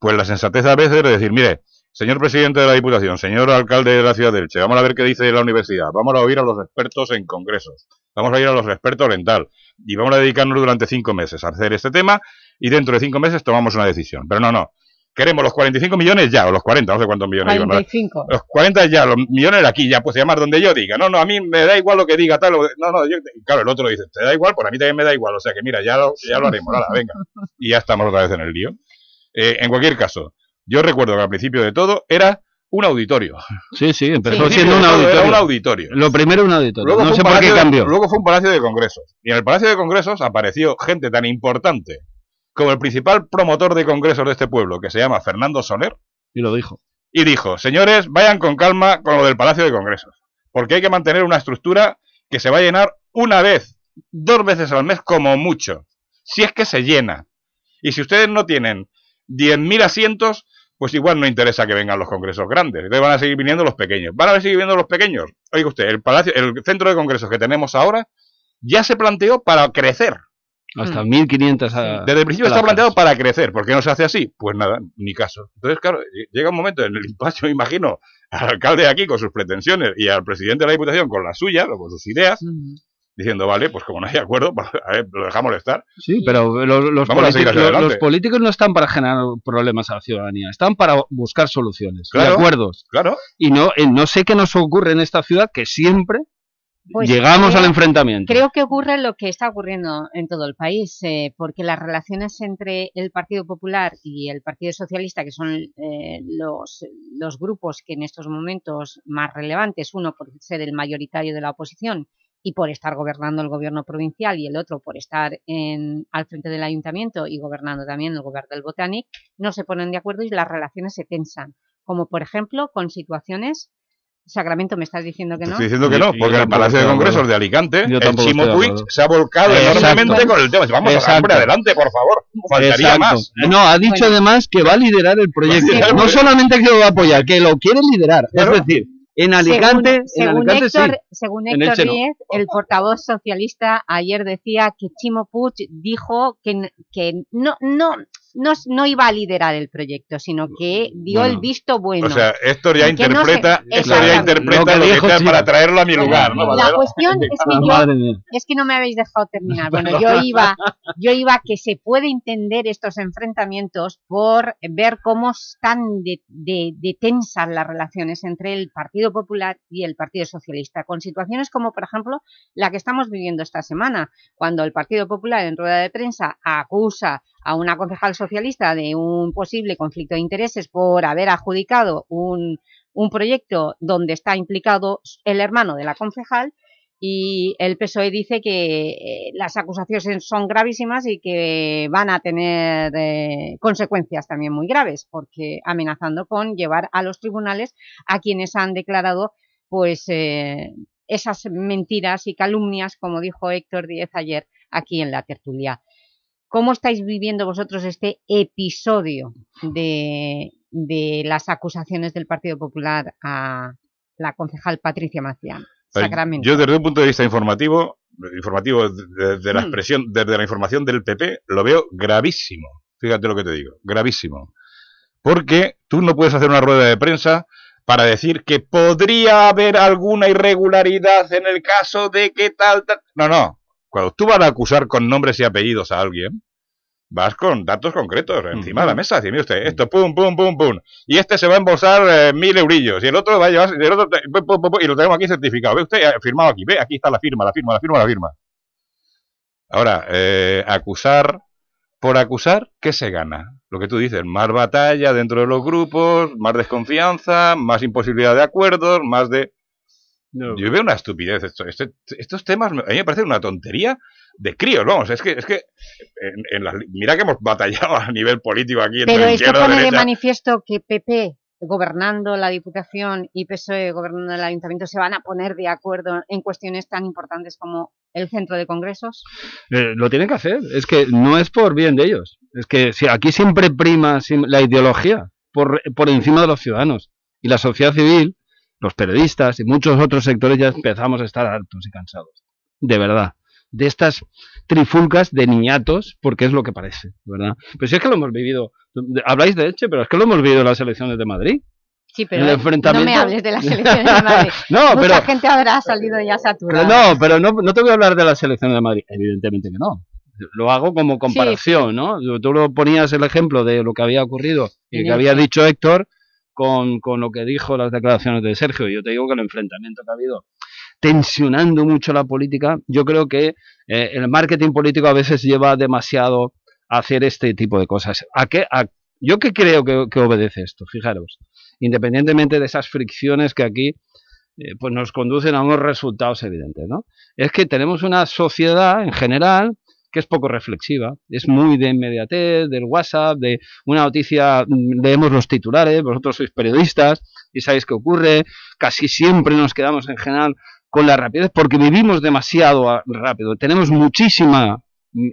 pues la sensatez a veces de decir, mire, señor presidente de la Diputación, señor alcalde de la ciudad de Elche, vamos a ver qué dice la universidad, vamos a oír a los expertos en congresos, vamos a ir a los expertos en tal, y vamos a dedicarnos durante cinco meses a hacer este tema, y dentro de cinco meses tomamos una decisión. Pero no, no. Queremos los 45 millones ya, o los 40, no sé cuántos millones. digo, ¿no? 45. Los 40 ya, los millones aquí, ya pues llamar donde yo diga. No, no, a mí me da igual lo que diga tal. o- No, no, yo, claro, el otro dice, te da igual, pues a mí también me da igual. O sea que mira, ya lo, ya lo haremos, nada, venga. Y ya estamos otra vez en el lío. Eh, en cualquier caso, yo recuerdo que al principio de todo era un auditorio. Sí, sí, empezó Sí, siendo un era auditorio. un auditorio. Lo primero un auditorio. Luego no fue sé un por qué palacio de- cambió. luego fue un palacio de congresos. Y en el palacio de congresos apareció gente tan importante como el principal promotor de congresos de este pueblo, que se llama Fernando Soler. Y lo dijo. Y dijo, señores, vayan con calma con lo del palacio de congresos. Porque hay que mantener una estructura que se va a llenar una vez, dos veces al mes como mucho. Si es que se llena. Y si ustedes no tienen 10.000 asientos, pues igual no interesa que vengan los congresos grandes. Entonces van a seguir viniendo los pequeños. ¿Van a seguir viniendo los pequeños? Oiga usted, el, palacio, el centro de congresos que tenemos ahora ya se planteó para crecer. Hasta 1500 a- Desde el principio está planteado para crecer. ¿Por qué no se hace así? Pues nada, ni caso. Entonces, claro, ll- llega un momento en el impasse, (laughs) me imagino, al alcalde de aquí con sus pretensiones y al presidente de la Diputación con las suyas o con sus ideas, diciendo, vale, pues como no hay acuerdo, (laughs) a ver, lo dejamos estar. Sí, pero los, los políticos, los- políticos no están para generar problemas a la ciudadanía, están para buscar soluciones Claro, acuerdos. Claro. Y no, no sé qué nos ocurre en esta ciudad que siempre Pues llegamos creo- al enfrentamiento. Creo que ocurre lo que está ocurriendo en todo el país, eh, porque las relaciones entre el Partido Popular y el Partido Socialista, que son eh, los, los grupos que en estos momentos más relevantes, uno por ser el mayoritario de la oposición y por estar gobernando el gobierno provincial y el otro por estar en, al frente del ayuntamiento y gobernando también el gobierno del Botanic, no se ponen de acuerdo y las relaciones se tensan, como por ejemplo con situaciones... Sacramento, me estás diciendo que no. estoy diciendo que no, porque en el Palacio de Congresos de Alicante, el Puig acuerdo. se ha volcado Exacto. enormemente con el tema. Vamos, Exacto. hombre, adelante, por favor. Faltaría Exacto. más. No, ha dicho Bueno. además que va a liderar el proyecto. No solamente que lo va a apoyar, que lo quiere liderar. Claro. Es decir, en Alicante, según, en según Alicante Héctor, sí. según Héctor Elche no. Díez, el portavoz socialista ayer decía que Chimo Puig dijo que, que no, no, no, no iba a liderar el proyecto, sino que dio Bueno. el visto bueno. O sea, Héctor ya no se- interpreta, Héctor ya interpreta Lo que lo que dijo para traerlo a mi lugar, ¿no? La traerlo- cuestión es que yo, madre mía. es que no me habéis dejado terminar. Bueno, yo (laughs) iba, yo iba que se puede entender estos enfrentamientos por ver cómo están de, de- de tensas las relaciones entre el Partido Popular y el Partido Socialista, con situaciones como, por ejemplo, la que estamos viviendo esta semana, cuando el Partido Popular en rueda de prensa acusa a una concejal socialista de un posible conflicto de intereses por haber adjudicado un, un proyecto donde está implicado el hermano de la concejal y el PSOE dice que eh, las acusaciones son gravísimas y que van a tener eh, consecuencias también muy graves, porque amenazando con llevar a los tribunales a quienes han declarado pues eh, esas mentiras y calumnias, como dijo Héctor Díez ayer aquí en la tertulia. ¿Cómo estáis viviendo vosotros este episodio de, de las acusaciones del Partido Popular a la concejal Patricia Macián? Sacramento. Yo desde un punto de vista informativo, informativo de, de la Mm. expresión, desde la información del PP, lo veo gravísimo. Fíjate lo que te digo, gravísimo. Porque tú no puedes hacer una rueda de prensa para decir que podría haber alguna irregularidad en el caso de que tal, tal. No, no. Cuando tú vas a acusar con nombres y apellidos a alguien, vas con datos concretos encima de la mesa. Decir, mire usted, esto, pum, pum, pum, pum. Y este se va a embolsar eh, mil eurillos. Y el otro va a llevar, y, el otro, pum, pum, y lo tenemos aquí certificado. ¿Ve usted? Firmado aquí. Ve, aquí está la firma, la firma, la firma, la firma. Ahora, eh, acusar por acusar, ¿qué se gana? Lo que tú dices, más batalla dentro de los grupos, más desconfianza, más imposibilidad de acuerdos, más de... Yo veo una estupidez. Esto, este- estos temas, a mí me parece una tontería de críos, vamos. Es que, es que en, en las- mira que hemos batallado (laughs) a nivel político aquí Pero esto izquierda, pone de manifiesto que PP gobernando la Diputación y PSOE gobernando el Ayuntamiento se van a poner de acuerdo en cuestiones tan importantes como el centro de congresos? Eh, lo tienen que hacer. Es que no es por bien de ellos. Es que si aquí siempre prima la ideología por, por encima de los ciudadanos. Y la sociedad civil, los periodistas y muchos otros sectores ya empezamos a estar hartos y cansados. De verdad. De estas trifulcas de niñatos, porque es lo que parece, ¿verdad? Pero si es que lo hemos vivido. Habláis de Eche, pero es que lo hemos vivido en las elecciones de Madrid. Sí, pero no me hables de las elecciones de Madrid. (laughs) no, Mucha gente habrá salido ya saturada. No, pero no, no te voy a hablar de las elecciones de Madrid. Evidentemente que no. Lo hago como comparación, ¿no? Tú lo ponías el ejemplo de lo que había ocurrido y que había dicho Héctor con, con lo que dijo las declaraciones de Sergio. Yo te digo que el enfrentamiento que ha habido tensionando mucho la política, yo creo que eh, el marketing político a veces lleva demasiado a hacer este tipo de cosas. ¿A qué, a, ¿Yo qué creo que, obedece esto? Fijaros, independientemente de esas fricciones que aquí eh, pues nos conducen a unos resultados evidentes, ¿no? Es que tenemos una sociedad en general que es poco reflexiva, es muy de inmediatez, del WhatsApp, de una noticia, mm, leemos los titulares, vosotros sois periodistas y sabéis qué ocurre, casi siempre nos quedamos en general con la rapidez porque vivimos demasiado rápido, tenemos muchísima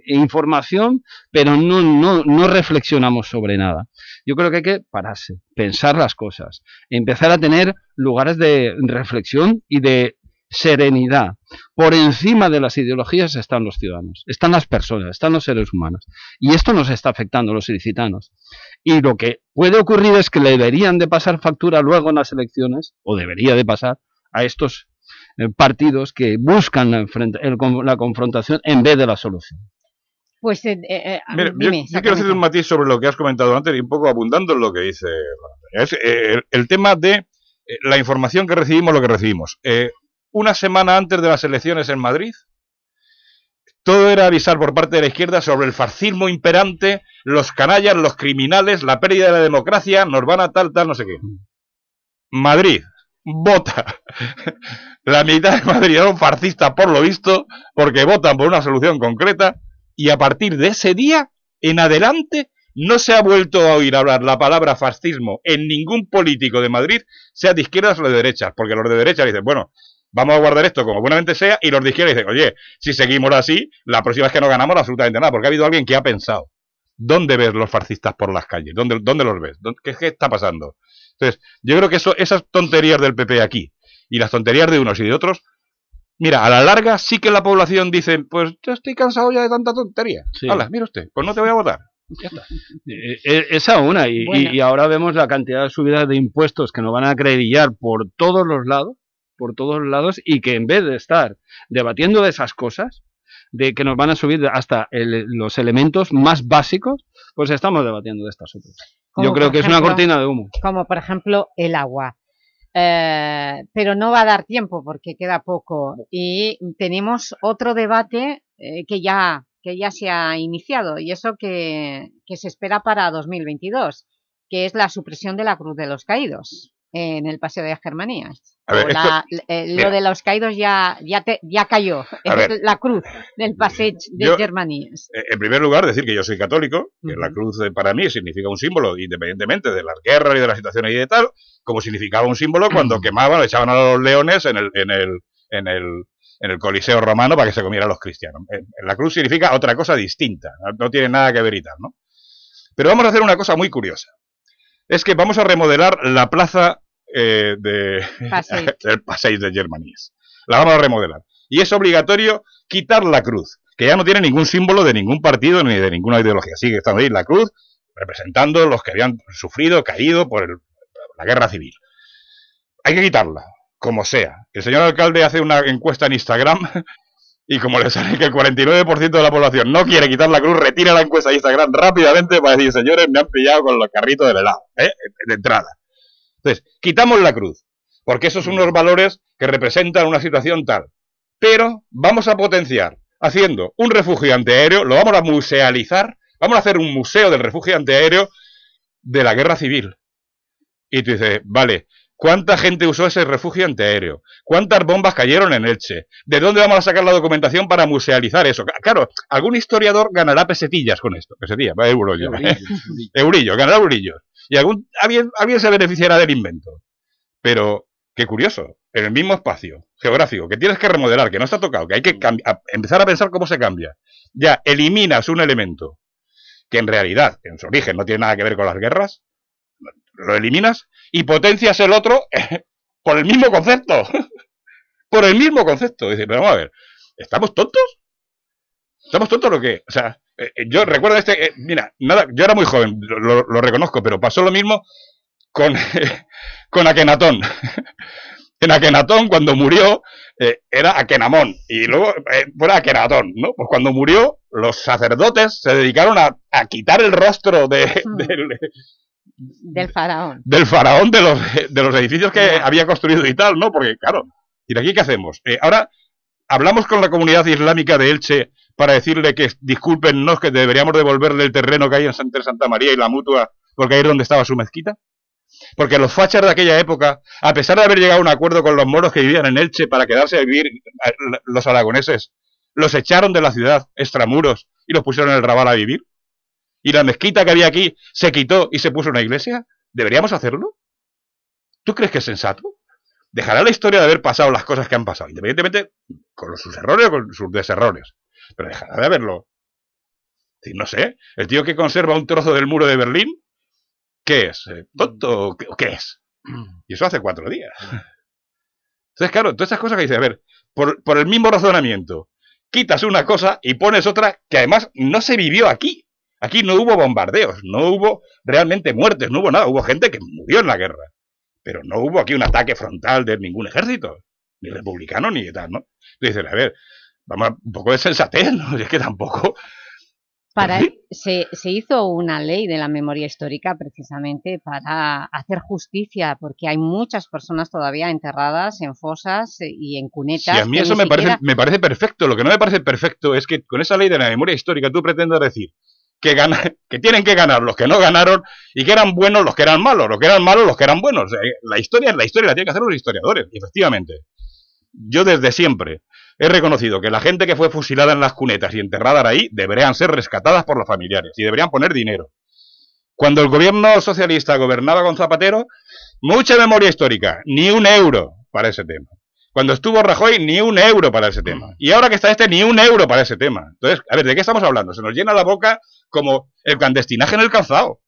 información, pero no, no, no reflexionamos sobre nada. Yo creo que hay que pararse, pensar las cosas, empezar a tener lugares de reflexión y de serenidad. Por encima de las ideologías están los ciudadanos, están las personas, están los seres humanos. Y esto nos está afectando a los ilicitanos. Y lo que puede ocurrir es que le deberían de pasar factura luego en las elecciones, o debería de pasar, a estos eh, partidos que buscan la, la, confrontación en vez de la solución. Pues, eh, eh, dime, yo, quiero hacer un matiz sobre lo que has comentado antes y un poco abundando en lo que dice es, el, tema de la información que recibimos, lo que recibimos. Una semana antes de las elecciones en Madrid, todo era avisar por parte de la izquierda sobre el fascismo imperante, los canallas, los criminales, la pérdida de la democracia, nos van a tal, tal, no sé qué. Madrid, vota. (laughs) La mitad de Madrid son fascistas por lo visto, porque votan por una solución concreta, y a partir de ese día en adelante no se ha vuelto a oír hablar la palabra fascismo en ningún político de Madrid, sea de izquierdas o de derechas, porque los de derechas dicen, bueno, vamos a guardar esto como buenamente sea, y los de izquierda dicen, oye, si seguimos así, la próxima vez que no ganamos absolutamente nada, porque ha habido alguien que ha pensado, ¿dónde ves los fascistas por las calles? ¿Dónde, dónde los ves? ¿Qué, ¿Qué está pasando? Entonces, yo creo que eso, esas tonterías del PP aquí y las tonterías de unos y de otros, mira, a la larga sí que la población dice, pues yo estoy cansado ya de tanta tontería. Sí. mira usted, pues no te voy a votar. Ya está. Eh, eh, esa una, y, y, ahora vemos la cantidad de subidas de impuestos que nos van a acreditar por todos los lados, por todos lados, y que en vez de estar debatiendo de esas cosas, de que nos van a subir hasta los elementos más básicos, pues estamos debatiendo de estas otras. Yo creo que es una cortina de humo. Como por ejemplo el agua. Eh, pero no va a dar tiempo porque queda poco y tenemos otro debate eh, que, ya, que ya se ha iniciado y eso que, que se espera para 2022, que es la supresión de la Cruz de los Caídos en el Paseo de las Germanías. Eh, lo de los caídos ya, ya, ya cayó, es la cruz del Paseo de Germanías. Eh, en primer lugar, decir que yo soy católico, que la cruz eh, para mí significa un símbolo, independientemente de las guerras y de las situaciones y de tal, como significaba un símbolo cuando (clears throat) quemaban, echaban a los leones en el, en el, en el, en el Coliseo romano para que se comieran los cristianos. La cruz significa otra cosa distinta, no tiene nada que ver y tal, ¿no? Pero vamos a hacer una cosa muy curiosa es que vamos a remodelar la plaza eh, de, del (laughs) Passeig de Germanías. La vamos a remodelar. Y es obligatorio quitar la cruz, que ya no tiene ningún símbolo de ningún partido ni de ninguna ideología. Sigue estando ahí la cruz, representando los que habían sufrido, caído por, la guerra civil. Hay que quitarla, como sea. El señor alcalde hace una encuesta en Instagram y como le sale que el 49% de la población no quiere quitar la cruz, retira la encuesta de Instagram rápidamente para decir, señores, me han pillado con los carritos del helado, ¿eh? de entrada. Entonces, quitamos la cruz, porque esos son unos valores que representan una situación tal. Pero vamos a potenciar, haciendo un refugio antiaéreo, lo vamos a musealizar, vamos a hacer un museo del refugio antiaéreo de la guerra civil. Y tú dices, vale, ¿Cuánta gente usó ese refugio antiaéreo? ¿Cuántas bombas cayeron en Elche? ¿De dónde vamos a sacar la documentación para musealizar eso? Claro, algún historiador ganará pesetillas con esto. Pesetillas, va eurillo. Eurillo, (laughs) ganará eurillos. Y algún, alguien, alguien se beneficiará del invento. Pero, qué curioso. en el mismo espacio geográfico, que tienes que remodelar, que no está tocado, que hay que empezar a pensar cómo se cambia, ya eliminas un elemento que en realidad, en su origen, no tiene nada que ver con las guerras, lo eliminas y potencias el otro (laughs) por el mismo concepto. (laughs) por el mismo concepto. Dice, pero vamos a ver, ¿estamos tontos? ¿Estamos tontos o qué? O sea, eh, eh, yo recuerdo este, eh, mira, nada, yo era muy joven, lo, reconozco, pero pasó lo mismo con, (laughs) con Akenatón. en Akenatón, cuando murió, era Akenamón, y luego fuera Akenatón, ¿no? Pues cuando murió, los sacerdotes se dedicaron a, quitar el rostro de, hmm. Del, faraón. Del faraón de los, de los edificios que había construido y tal, ¿no? Porque, claro, ¿y de aquí qué hacemos? ahora, hablamos con la comunidad islámica de Elche para decirle que discúlpenos que deberíamos devolverle el terreno que hay en Santa, Santa María y la Mutua, porque ahí es donde estaba su mezquita? Porque los fachas de aquella época, a pesar de haber llegado a un acuerdo con los moros que vivían en Elche para quedarse a vivir los aragoneses, los echaron de la ciudad, extramuros, y los pusieron en el Raval a vivir. Y la mezquita que había aquí se quitó y se puso una iglesia. ¿Deberíamos hacerlo? ¿Tú crees que es sensato? Dejará la historia de haber pasado las cosas que han pasado, independientemente con sus errores o con sus deserrores. Pero dejará de haberlo. no sé, el tío que conserva un trozo del muro de Berlín, ¿qué es? Eh, ¿Tonto o qué es? (clears throat) Y eso hace cuatro días. Entonces, claro, todas esas cosas que dice, a ver, por, por el mismo razonamiento, quitas una cosa y pones otra que además no se vivió aquí. Aquí no hubo bombardeos, no hubo realmente muertes, no hubo nada, hubo gente que murió en la guerra. Pero no hubo aquí un ataque frontal de ningún ejército, ni republicano ni tal, ¿no? Entonces, a ver, vamos, un poco de sensatez, ¿no? (laughs) es que tampoco... Para, se, se, hizo una ley de la memoria histórica precisamente para hacer justicia, porque hay muchas personas todavía enterradas en fosas y en cunetas. Sí, a mí eso me, parece, me parece perfecto. Lo que no me parece perfecto es que con esa ley de la memoria histórica tú pretendas decir que, gana, (laughs) que tienen que ganar los que no ganaron y que eran buenos los que eran malos, los que eran malos los que eran buenos. La historia, la historia la tienen que hacer los historiadores, efectivamente. Yo desde siempre He reconocido que la gente que fue fusilada en las cunetas y enterrada ahí deberían ser rescatadas por los familiares y deberían poner dinero. Cuando el gobierno socialista gobernaba con Zapatero, mucha memoria histórica, ni un euro para ese tema. Cuando estuvo Rajoy, ni un euro para ese tema. Y ahora que está este, ni un euro para ese tema. Entonces, a ver, ¿de qué estamos hablando? Se nos llena la boca como el clandestinaje en el calzado.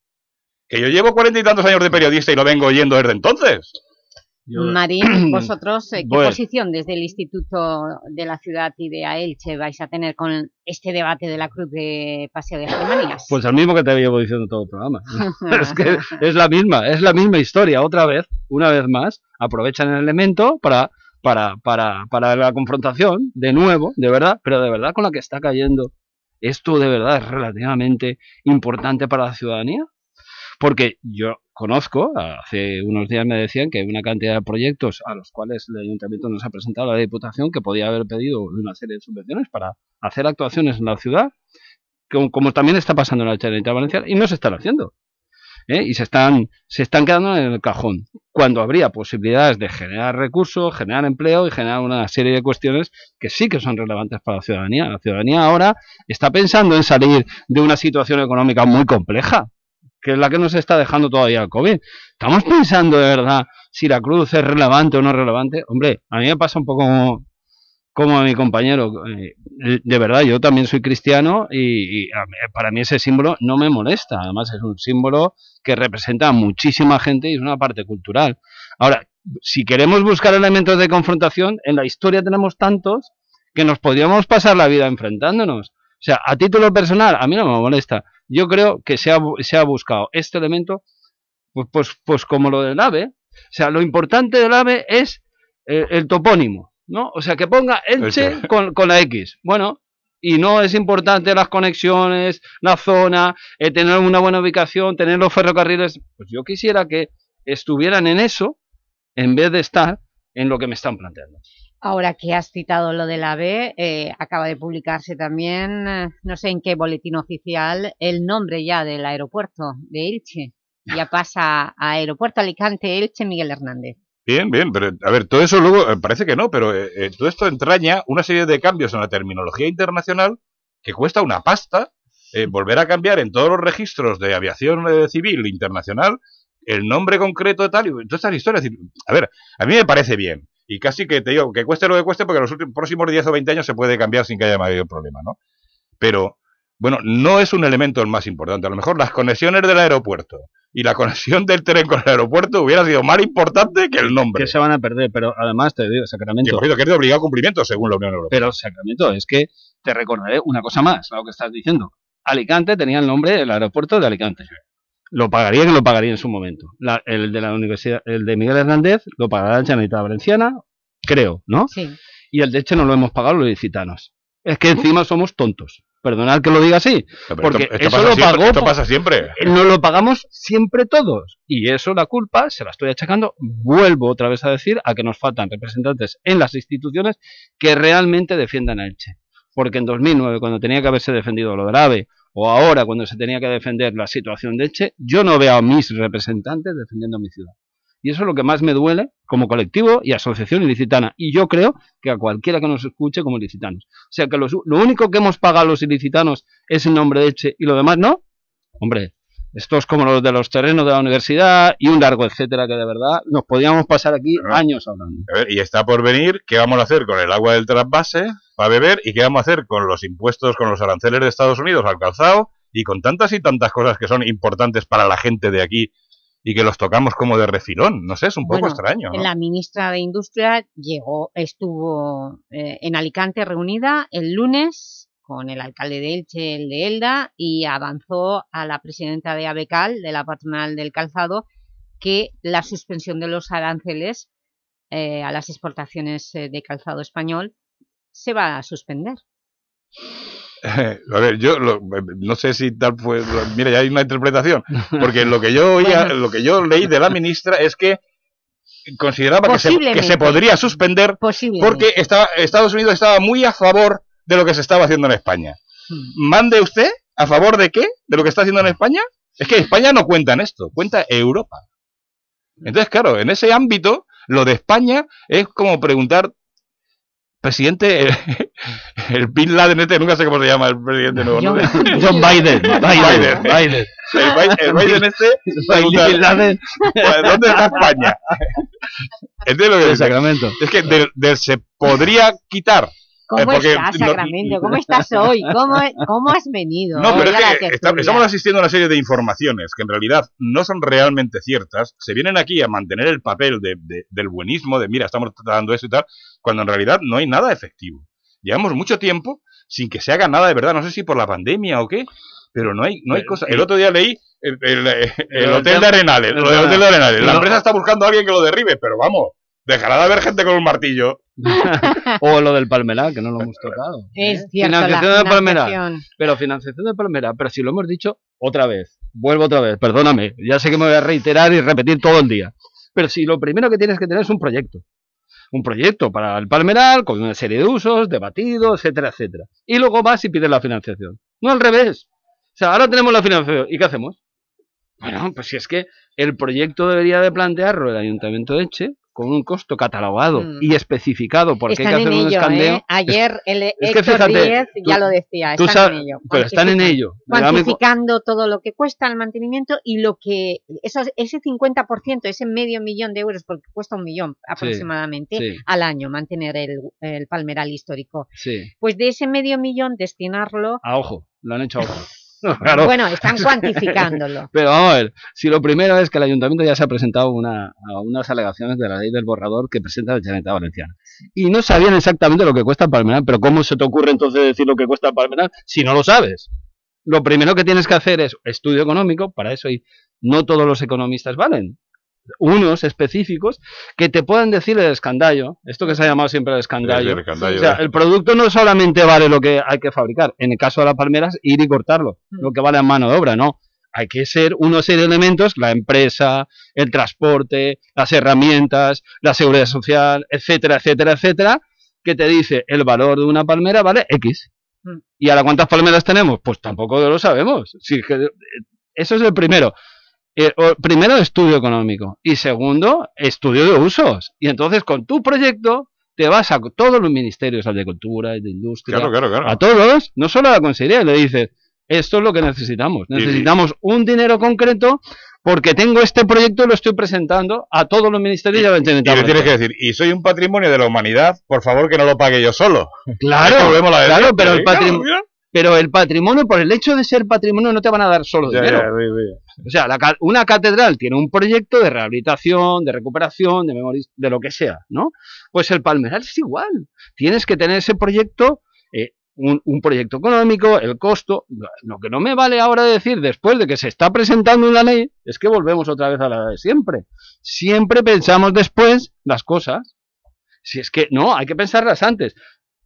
Que yo llevo cuarenta y tantos años de periodista y lo vengo oyendo desde entonces. Marín, (clears throat) vosotros, eh, ¿qué posición desde el Instituto de la Ciudad y de Aelche vais a tener con este debate de la Cruz de Paseo de Germanías? Pues al mismo que te llevo diciendo todo el programa. (laughs) es que es la misma, es la misma historia. Otra vez, una vez más, aprovechan el elemento para, para, para, para la confrontación, de nuevo, de verdad, pero de verdad con la que está cayendo. ¿Esto de verdad es relativamente importante para la ciudadanía? Porque yo conozco, hace unos días me decían que hay una cantidad de proyectos a los cuales el Ayuntamiento nos ha presentado la Diputación que podía haber pedido una serie de subvenciones para hacer actuaciones en la ciudad, como, también está pasando en la Generalitat Valenciana, y no se están haciendo. ¿Eh? Y se están, se están quedando en el cajón, cuando habría posibilidades de generar recursos, generar empleo y generar una serie de cuestiones que sí que son relevantes para la ciudadanía. La ciudadanía ahora está pensando en salir de una situación económica muy compleja, que es la que nos está dejando todavía el COVID. ¿Estamos pensando de verdad si la cruz es relevante o no relevante? Hombre, a mí me pasa un poco a mi compañero. Eh, de verdad, yo también soy cristiano y, para mí ese símbolo no me molesta. Además, es un símbolo que representa a muchísima gente y es una parte cultural. Ahora, si queremos buscar elementos de confrontación, en la historia tenemos tantos que nos podríamos pasar la vida enfrentándonos. O sea, a título personal, a mí no me molesta yo creo que se ha, se ha buscado este elemento, pues, pues, pues, como lo del AVE. O sea, lo importante del AVE es eh, el topónimo, ¿no? O sea, que ponga Elche con, con la X. Bueno, y no es importante las conexiones, la zona, eh, tener una buena ubicación, tener los ferrocarriles. Pues yo quisiera que estuvieran en eso en vez de estar en lo que me están planteando. Ahora que has citado lo del AVE, eh, acaba de publicarse también, eh, no sé en qué boletín oficial, el nombre ya del aeropuerto de Elche. Ya (laughs) pasa a Aeropuerto Alicante Elche Miguel Hernández. Bien, bien, pero a ver, todo eso luego eh, parece que no, pero todo esto entraña una serie de cambios en la terminología internacional que cuesta una pasta volver a cambiar en todos los registros de aviación civil internacional el nombre concreto de tal y todas estas historias. A ver, a mí me parece bien y casi que te digo, que cueste lo que cueste, porque en los últimos, próximos 10 o 20 años se puede cambiar sin que haya mayor problema, ¿no? Pero, bueno, no es un elemento el más importante. A lo mejor las conexiones del aeropuerto y la conexión del tren con el aeropuerto hubiera sido más importante que el nombre. Que se van a perder, pero además te digo, Que, Sacramento. cierto, que es de obligado cumplimiento según la Unión Europea. Pero Sacramento, es que te recordaré una cosa más, lo que estás diciendo. Alicante tenía el nombre del aeropuerto de Alicante. Lo pagaría que lo pagaría en su momento. La- el de la universidad, el de Miguel Hernández lo pagará la Generalitat Valenciana, creo, ¿no? Sí. Y el de Eche no lo hemos pagado los licitanos. Es que encima somos tontos. Perdonad que lo diga así. Pero porque esto, esto eso pasa lo siempre, pagó esto pasa siempre. no lo pagamos siempre todos. Y eso la culpa, se la estoy achacando, vuelvo otra vez a decir, a que nos faltan representantes en las instituciones que realmente defiendan a Elche. Porque en 2009, cuando tenía que haberse defendido lo del AVE, o ahora cuando se tenía que defender la situación de Elche, yo no veo a mis representantes defendiendo mi ciudad. Y eso es lo que más me duele como colectivo y asociación ilicitana. Y yo creo que a cualquiera que nos escuche como ilicitanos. O sea que los- lo único que hemos pagado los ilicitanos es el nombre de Elche y lo demás no. Hombre, esto es como los de los terrenos de la universidad y un largo etcétera que de verdad nos podíamos pasar aquí años hablando. A ver, y está por venir, ¿qué vamos a hacer con el agua del trasvase para beber? ¿Y qué vamos a hacer con los impuestos, con los aranceles de Estados Unidos al calzado? Y con tantas y tantas cosas que son importantes para la gente de aquí y que los tocamos como de refilón. No sé, es un poco Bueno, extraño. ¿no? La ministra de Industria llegó, estuvo eh, en Alicante reunida el lunes con el alcalde de Elche, el de Elda, y avanzó a la presidenta de ABECAL, de la patronal del calzado, que la suspensión de los aranceles eh, a las exportaciones eh, de calzado español se va a suspender. (laughs) A ver, yo lo- no sé si tal fue. Mira, ya hay una interpretación. Porque lo que yo oía, Bueno. lo que yo leí de la ministra es que consideraba que se, que se podría suspender porque estaba, Estados Unidos estaba muy a favor de lo que se estaba haciendo en España. Hmm. ¿Mande usted a favor de qué? ¿De lo que está haciendo en España? Es que España no cuenta en esto, cuenta Europa. Entonces, claro, en ese ámbito, lo de España es como preguntar, presidente, el, (laughs) el Bin Laden este, nunca sé cómo se llama el presidente nuevo. ¿no? John (laughs) Biden, Biden, Biden. El, Bi- el Biden este, Bin preguntar, Laden. "Pues, ¿dónde está España? ¿Entiendes lo que De dice? Sacramento. Es que del, del se podría quitar. ¿Cómo eh, porque estás, no- Sacramento? ¿Cómo estás hoy? ¿Cómo, cómo has venido? No, pero es que está- estamos asistiendo a una serie de informaciones que en realidad no son realmente ciertas. Se vienen aquí a mantener el papel de- de- del buenismo, de mira, estamos tratando esto y tal, cuando en realidad no hay nada efectivo. Llevamos mucho tiempo sin que se haga nada de verdad. No sé si por la pandemia o qué, pero no hay, no hay cosa. El otro día leí el, el- el El hotel de Arenales. el Lo del hotel- de Arenales. La empresa está buscando a alguien que lo derribe, pero vamos, dejará de haber gente con un martillo. (laughs) o lo del Palmeral, que no lo hemos tocado. (laughs) Es cierto, la Financiación del Palmeral. financiación. Pero financiación del Palmeral, pero si lo hemos dicho otra vez, vuelvo otra vez, perdóname, ya sé que me voy a reiterar y repetir todo el día. Pero si lo primero que tienes que tener es un proyecto. Un proyecto para el Palmeral, con una serie de usos, debatido, etcétera, etcétera. Y luego vas y pides la financiación. No al revés. O sea, ahora tenemos la financiación. ¿Y qué hacemos? Bueno, pues si es que el proyecto debería de plantearlo el Ayuntamiento de Eche con un costo catalogado Mm. y especificado porque Están hay que hacer en un ello, escandeo. ¿eh? Ayer el Es que Héctor fíjate, Díez tú- ya lo decía, están sabes- en ello. pero están en ello. Cuantificando todo lo que cuesta el mantenimiento y lo que... Esos, ese 50%, ese medio millón de euros, porque cuesta un millón aproximadamente sí. al año mantener el, el palmeral histórico. Sí. Pues de ese medio millón destinarlo... A ojo, lo han hecho a ojo. (laughs) Claro. Bueno, están cuantificándolo. (laughs) Pero vamos a ver, si lo primero es que el ayuntamiento ya se ha presentado una, a unas alegaciones de la ley del borrador que presenta la Generalitat Valenciana. Y no sabían exactamente lo que cuesta el Palmeral, pero ¿cómo se te ocurre entonces decir lo que cuesta el Palmeral si no lo sabes? Lo primero que tienes que hacer es estudio económico, para eso y no todos los economistas valen. Unos específicos que te puedan decir el escandallo, esto que se ha llamado siempre el escandallo. El escandallo, O sea, el producto no solamente vale lo que hay que fabricar, en el caso de las palmeras, ir y cortarlo, lo que vale en mano de obra, no. Hay que ser una serie de elementos, la empresa, el transporte, las herramientas, la seguridad social, etcétera, etcétera, etcétera, que te dice el valor de una palmera vale X. Mm. ¿Y ahora cuántas palmeras tenemos? Pues tampoco lo sabemos. Si es que, eh, eso es el primero. Eh, primero, estudio económico. Y segundo, estudio de usos. Y entonces, con tu proyecto, te vas a todos los ministerios, al de Cultura, el de Industria, Claro, claro, claro. a todos, no solo a la Consejería, y le dices, esto es lo que necesitamos. Y- Necesitamos un dinero concreto porque tengo este proyecto y lo estoy presentando a todos los ministerios y la Y le tienes que decir, y soy un patrimonio de la humanidad, por favor que no lo pague yo solo. Claro, claro, pero el, patrimonio. Pero el patrimonio, por el hecho de ser patrimonio, no te van a dar solo Ya, dinero. ya. O sea, la una catedral tiene un proyecto de rehabilitación, de recuperación, de memoria, de lo que sea, ¿no? Pues el Palmeral es igual. Tienes que tener ese proyecto, eh, un, un proyecto económico, el costo. Lo que no me vale ahora decir, después de que se está presentando una ley, es que volvemos otra vez a la de siempre. Siempre pensamos después las cosas. Si es que no, hay que pensarlas antes.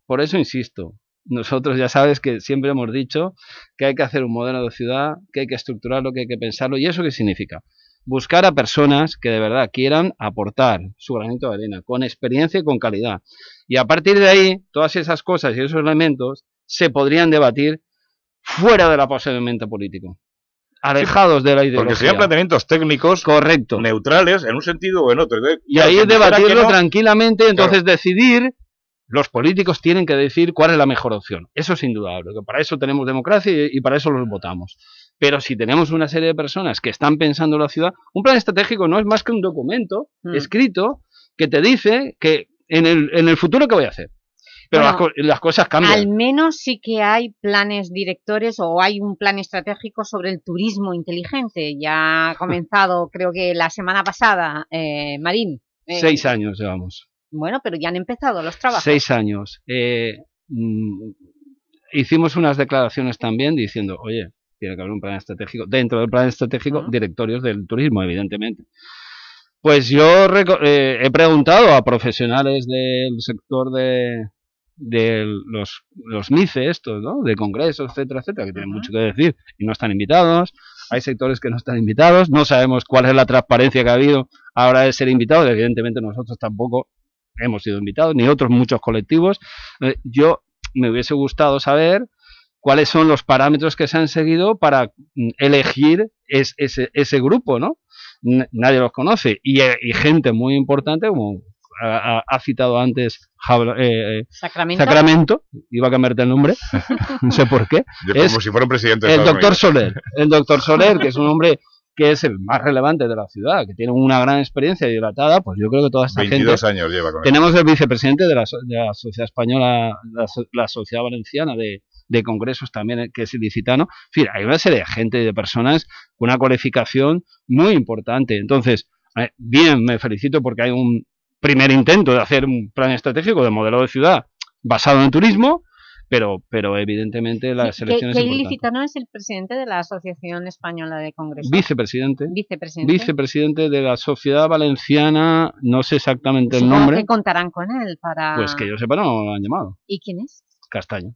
Por eso insisto, nosotros ya sabes que siempre hemos dicho que hay que hacer un modelo de ciudad, que hay que estructurarlo, que hay que pensarlo. ¿Y eso qué significa? Buscar a personas que de verdad quieran aportar su granito de arena, con experiencia y con calidad. Y a partir de ahí, todas esas cosas y esos elementos se podrían debatir fuera del apasionamiento político, alejados de la ideología. Porque serían planteamientos técnicos Correcto. neutrales en un sentido o en otro. Y ahí debatirlo no, tranquilamente, entonces decidir, los políticos tienen que decir cuál es la mejor opción. Eso es indudable, que para eso tenemos democracia y, y para eso los votamos. Pero si tenemos una serie de personas que están pensando en la ciudad, un plan estratégico no es más que un documento Mm. escrito que te dice que en el, en el futuro qué voy a hacer. Pero Bueno, las, co- las cosas cambian. Al menos sí que hay planes directores o hay un plan estratégico sobre el turismo inteligente. Ya ha (laughs) comenzado, creo que la semana pasada, eh, Marín. eh, Seis años llevamos. Bueno, pero ya han empezado los trabajos. Seis años. Eh, mm, hicimos unas declaraciones también diciendo, oye, tiene que haber un plan estratégico. Dentro del plan estratégico, directorios del turismo, evidentemente. Pues yo eh, he preguntado a profesionales del sector de, de los, los MICE estos, ¿no? De congresos, etcétera, etcétera, que tienen mucho que decir y no están invitados. Hay sectores que no están invitados. No sabemos cuál es la transparencia que ha habido a la hora de ser invitados. Evidentemente nosotros tampoco hemos sido invitados, ni otros muchos colectivos. Eh, yo me hubiese gustado saber cuáles son los parámetros que se han seguido para mm, elegir es- ese, ese grupo, ¿no? Nadie los conoce. Y, eh, y gente muy importante, como ha, citado antes eh, Sacramento. Sacramento, iba a cambiarte el nombre, (laughs) no sé por qué. Yo Es como si fuera un presidente de el doctor Unidos. Soler, el doctor Soler, que es un hombre que es el más relevante de la ciudad, que tiene una gran experiencia dilatada, pues yo creo que toda esta 22 gente... años lleva con Tenemos el vicepresidente de la, de la Sociedad Española, la, la Sociedad Valenciana de, de Congresos también, eh, que es ilicitano. En fin, hay una serie de gente y de personas con una cualificación muy importante. Entonces, bien, me felicito porque hay un primer intento de hacer un plan estratégico de modelo de ciudad basado en turismo, pero, pero evidentemente la ¿Qué, selección qué es importante. ilícito no es el presidente de la Asociación Española de Congresos? Vicepresidente. Vicepresidente. Vicepresidente de la Sociedad Valenciana, no sé exactamente el nombre. que contarán con él para... Pues que yo sepa, no lo han llamado. ¿Y quién es? Castaño.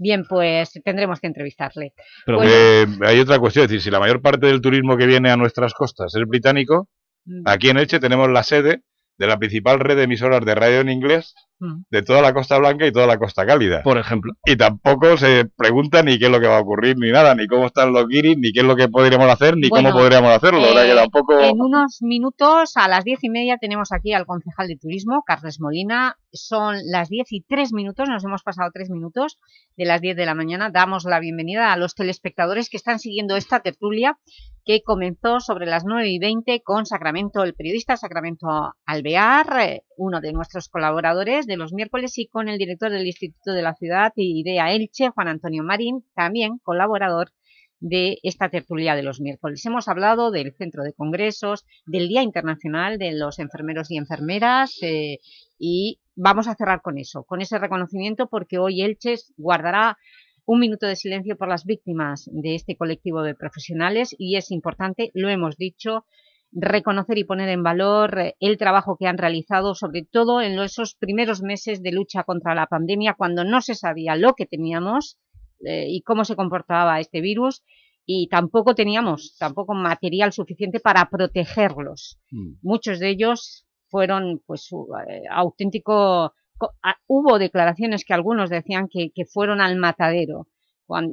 Bien, pues tendremos que entrevistarle. Pero Pues- eh, hay otra cuestión, es decir, si la mayor parte del turismo que viene a nuestras costas es británico, Mm. aquí en Elche tenemos la sede de la principal red de emisoras de radio en inglés. De toda la Costa Blanca y toda la Costa Cálida. Por ejemplo. Y tampoco se pregunta ni qué es lo que va a ocurrir, ni nada, ni cómo están los guiris, ni qué es lo que podríamos hacer, ni Bueno, cómo podríamos hacerlo. Que eh, tampoco... En unos minutos, a las diez y media, tenemos aquí al concejal de turismo, Carles Molina. Son las diez y tres minutos, nos hemos pasado tres minutos de las diez de la mañana. Damos la bienvenida a los telespectadores que están siguiendo esta tertulia que comenzó sobre las nueve y veinte con Sacramento, el periodista Sacramento Alvear, eh, uno de nuestros colaboradores de los miércoles, y con el director del Instituto de la Ciudad y Idea Elche, Juan Antonio Marín, también colaborador de esta tertulia de los miércoles. Hemos hablado del Centro de Congresos, del Día Internacional de los Enfermeros y Enfermeras eh, y vamos a cerrar con eso, con ese reconocimiento porque hoy Elches guardará un minuto de silencio por las víctimas de este colectivo de profesionales y es importante, lo hemos dicho, reconocer y poner en valor eh, el trabajo que han realizado, sobre todo en esos primeros meses de lucha contra la pandemia, cuando no se sabía lo que teníamos eh, y cómo se comportaba este virus y tampoco teníamos tampoco material suficiente para protegerlos. Muchos de ellos fueron pues eh, auténtico... co- Hubo declaraciones que algunos decían que, que fueron al matadero.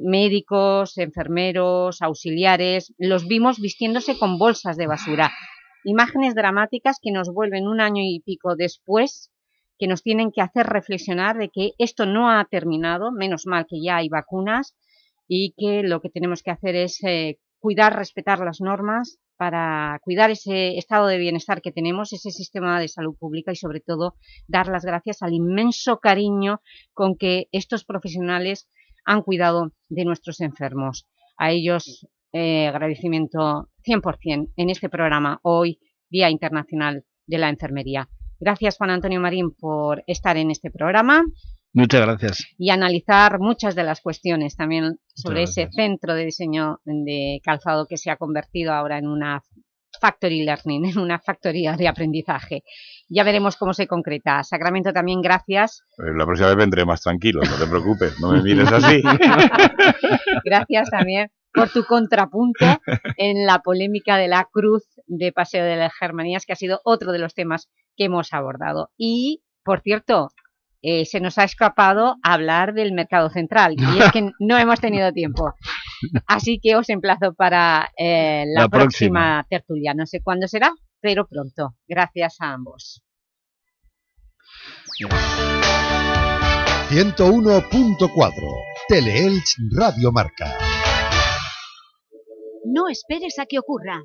Médicos, enfermeros, auxiliares, los vimos vistiéndose con bolsas de basura. Imágenes dramáticas que nos vuelven un año y pico después que nos tienen que hacer reflexionar de que esto no ha terminado, menos mal que ya hay vacunas y que lo que tenemos que hacer es eh, cuidar, respetar las normas, para cuidar ese estado de bienestar que tenemos, ese sistema de salud pública y sobre todo dar las gracias al inmenso cariño con que estos profesionales han cuidado de nuestros enfermos. A ellos eh, agradecimiento 100% en este programa, hoy Día Internacional de la Enfermería. Gracias Juan Antonio Marín por estar en este programa. Muchas gracias. Y analizar muchas de las cuestiones también sobre ese centro de diseño de calzado que se ha convertido ahora en una factory learning, en una factoría de aprendizaje. Ya veremos cómo se concreta. Sacramento también, gracias. Eh, la próxima vez vendré más tranquilo, no te preocupes, no me mires así. (laughs) gracias también por tu contrapunto en la polémica de la cruz de Paseo de las Germanías, que ha sido otro de los temas que hemos abordado. Y, por cierto, eh, se nos ha escapado hablar del mercado central y es que no hemos tenido tiempo. (laughs) Así que os emplazo para eh, la, próxima. tertulia. No sé cuándo será, pero pronto. Gracias a ambos. 101.4 Teleelch Radio Marca. No esperes a que ocurra.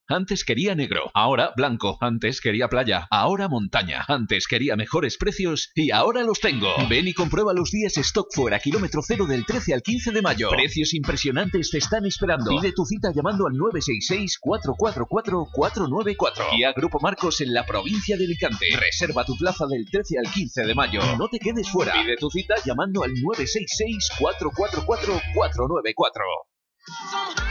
Antes quería negro, ahora blanco. Antes quería playa, ahora montaña. Antes quería mejores precios y ahora los tengo. Ven y comprueba los días stock fuera, kilómetro cero del 13 al 15 de mayo. Precios impresionantes te están esperando. Pide tu cita llamando al 966-444-494. Y a Grupo Marcos en la provincia de Alicante. Reserva tu plaza del 13 al 15 de mayo. No te quedes fuera. Pide tu cita llamando al 966-444-494.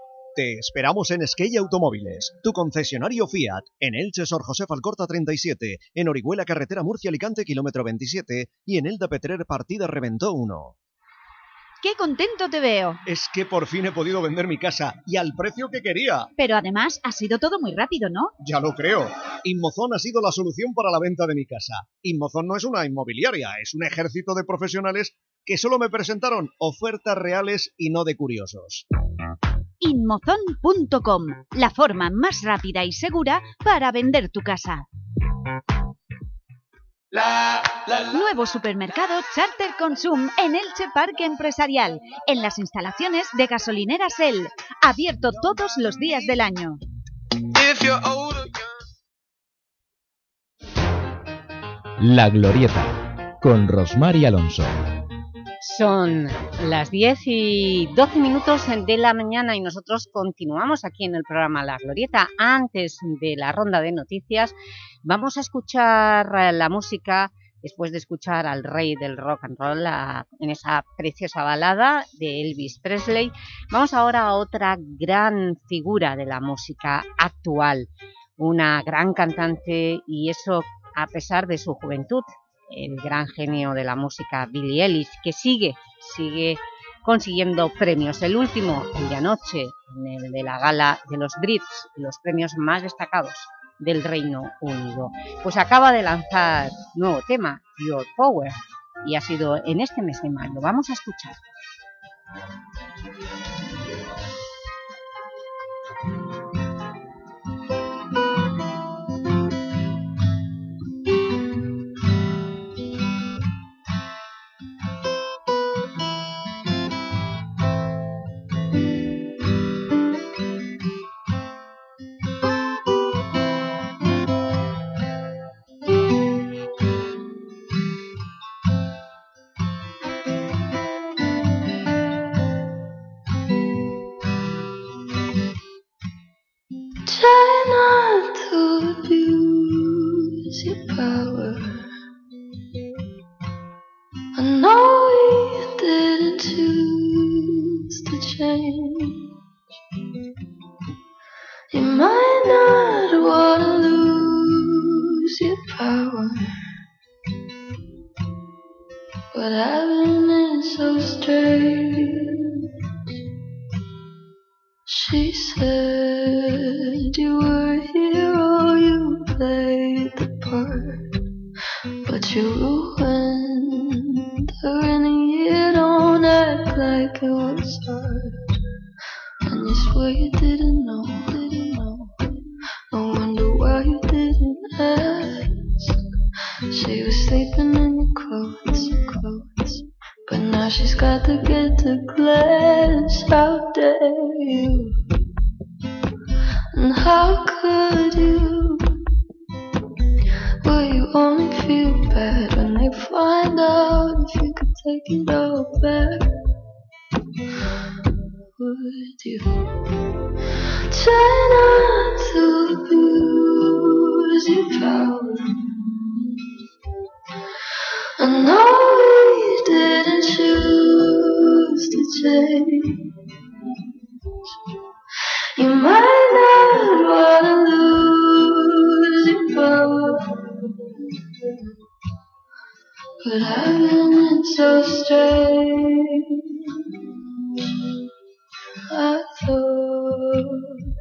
Te esperamos en Skey Automóviles, tu concesionario Fiat, en Elche Sor José Falcorta 37, en Orihuela Carretera Murcia Alicante kilómetro 27 y en Elda Petrer Partida Reventó 1. ¡Qué contento te veo! Es que por fin he podido vender mi casa y al precio que quería. Pero además ha sido todo muy rápido, ¿no? Ya lo creo. Inmozón ha sido la solución para la venta de mi casa. Inmozón no es una inmobiliaria, es un ejército de profesionales que solo me presentaron ofertas reales y no de curiosos. Inmozon.com, la forma más rápida y segura para vender tu casa. Nuevo supermercado Charter Consum en Elche Parque Empresarial, en las instalaciones de gasolineras El, abierto todos los días del año. La Glorieta, con Rosmar y Alonso. Son las 10 y 12 minutos de la mañana y nosotros continuamos aquí en el programa La Glorieta. Antes de la ronda de noticias vamos a escuchar la música, después de escuchar al rey del rock and roll en esa preciosa balada de Elvis Presley. Vamos ahora a otra gran figura de la música actual, una gran cantante y eso a pesar de su juventud el gran genio de la música Billie Eilish, que sigue, sigue consiguiendo premios. El último, el de anoche, en el de la gala de los Brits, los premios más destacados del Reino Unido. Pues acaba de lanzar nuevo tema, Your Power, y ha sido en este mes de mayo. Vamos a escuchar.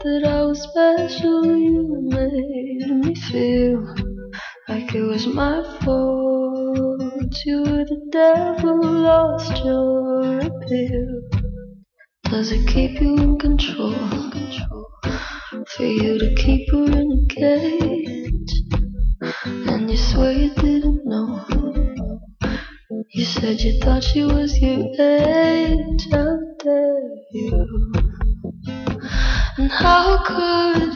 That I was special. You made me feel like it was my fault. You were the devil, lost your appeal. Does it keep you in control? For you to keep her in a cage, and you swear you didn't know. You said you thought she was your age. Could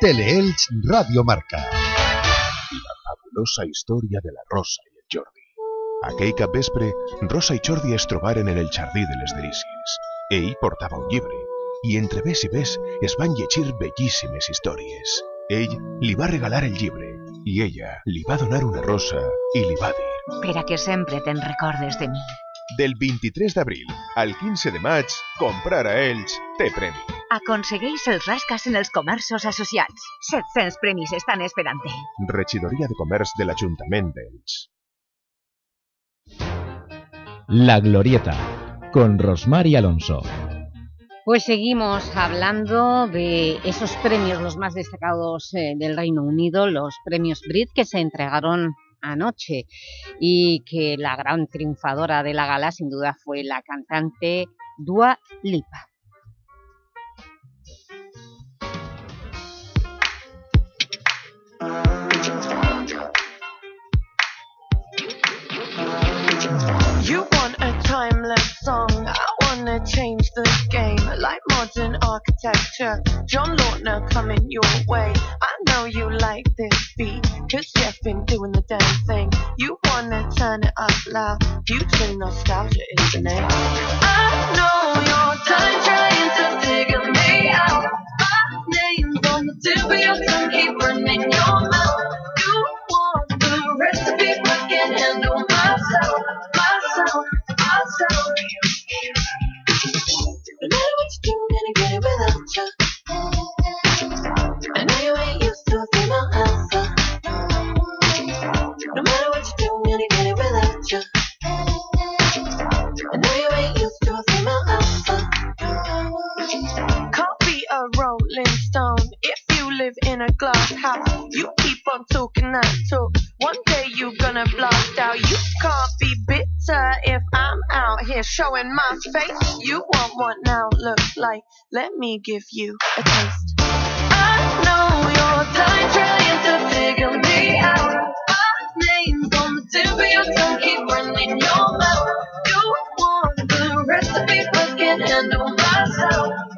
Teleelch Radio Marca. La fabulosa història de la Rosa i el Jordi. Aquell cap vespre, Rosa i Jordi es trobaren en el jardí de les delícies. Ell portava un llibre, i entre ves i ves es van llegir bellíssimes històries. Ell li va regalar el llibre, i ella li va donar una rosa i li va dir Per a que sempre te'n recordes de mi. del 23 d'abril al 15 de maig, comprar a Elx té premi. Aconsegueix els rascas en els comerços associats. 700 premis estan esperant-te. Regidoria de Comerç de l'Ajuntament d'Elx. La Glorieta, con Rosmar y Alonso. Pues seguimos hablando de esos premios, los más destacados eh, del Reino Unido, los premios Brit que se entregaron anoche y que la gran triunfadora de la gala sin duda fue la cantante Dua Lipa. You want a timeless song, I wanna change the game like modern architecture. John Lautner coming your way. I know you like this beat, cause you've been doing the damn thing. You wanna turn it up loud, future nostalgia is the name. I know you're trying to. My to be a keeping in your mouth. You want the recipe, can handle myself, myself. A glass house. You keep on talking that talk. One day you gonna blast out. You can't be bitter if I'm out here showing my face. You want what now looks like. Let me give you a taste. I know you're done trying to figure me out. My name's on the tip of your tongue, keep running your mouth. You want the recipe, but can't handle my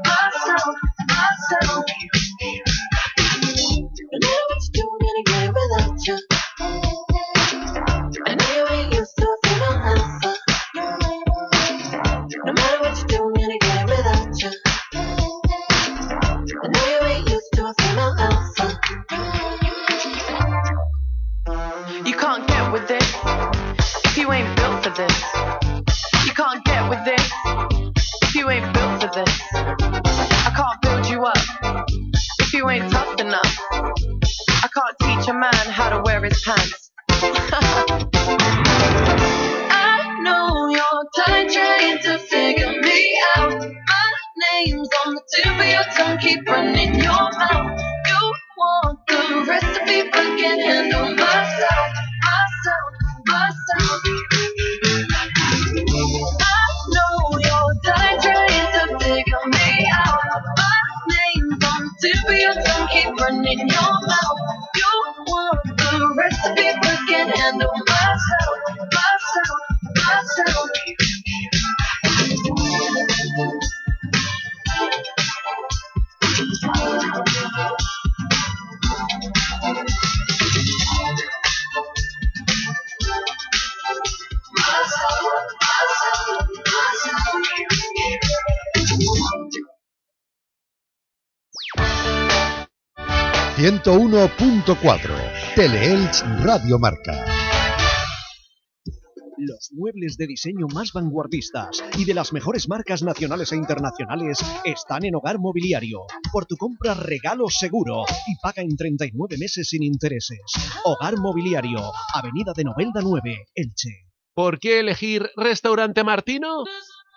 nervous. I can't build you up if you ain't tough enough. I can't teach a man how to wear his pants. (laughs) I know you're done trying to figure me out. My name's on the tip of your tongue, keep running your mouth. You want the recipe, but can't handle my ...101.4... Teleelch Radio Marca. Los muebles de diseño más vanguardistas y de las mejores marcas nacionales e internacionales están en Hogar Mobiliario. Por tu compra regalo seguro y paga en 39 meses sin intereses. Hogar Mobiliario, Avenida de Novelda 9, Elche. ¿Por qué elegir Restaurante Martino?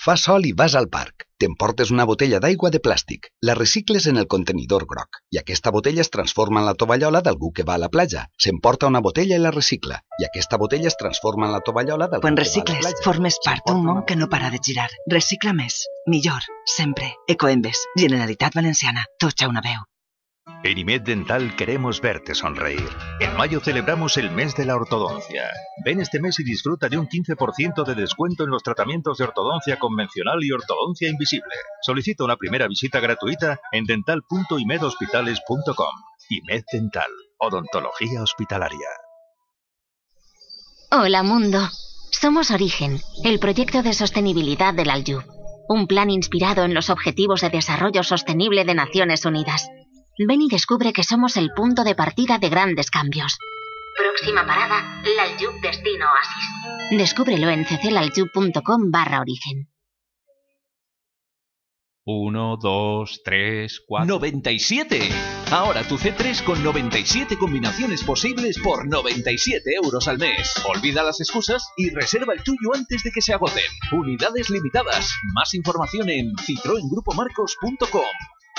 Fas sol i vas al parc. T'emportes una botella d'aigua de plàstic, la recicles en el contenidor groc i aquesta botella es transforma en la tovallola d'algú que va a la platja. S'emporta una botella i la recicla i aquesta botella es transforma en la tovallola d'algú Quan que va a la recicles, formes part d'un món que no para de girar. Recicla més, millor, sempre. Ecoembes, Generalitat Valenciana, tots a una veu. En IMED Dental queremos verte sonreír. En mayo celebramos el mes de la ortodoncia. Ven este mes y disfruta de un 15% de descuento en los tratamientos de ortodoncia convencional y ortodoncia invisible. Solicita una primera visita gratuita en dental.imedhospitales.com. IMED Dental, odontología hospitalaria. Hola mundo. Somos Origen, el proyecto de sostenibilidad del Aljub. Un plan inspirado en los Objetivos de Desarrollo Sostenible de Naciones Unidas. Ven y descubre que somos el punto de partida de grandes cambios. Próxima parada, L'Aljub Destino Oasis. Descúbrelo en cclaljub.com barra origen. 1, 2, 3, 4... ¡97! Ahora tu C3 con 97 combinaciones posibles por 97 euros al mes. Olvida las excusas y reserva el tuyo antes de que se agoten. Unidades limitadas. Más información en citroengrupomarcos.com.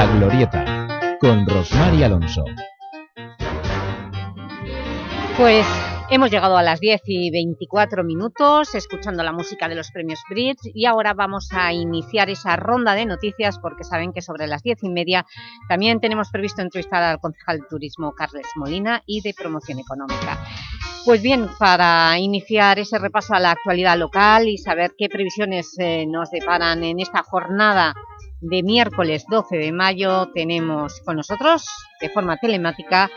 La Glorieta, con Rosmar y Alonso. Pues hemos llegado a las 10 y 24 minutos escuchando la música de los premios Brits y ahora vamos a iniciar esa ronda de noticias porque saben que sobre las 10 y media también tenemos previsto entrevistar al concejal de Turismo Carles Molina y de Promoción Económica. Pues bien, para iniciar ese repaso a la actualidad local y saber qué previsiones eh, nos deparan en esta jornada de miércoles 12 de mayo tenemos con nosotros de forma telemática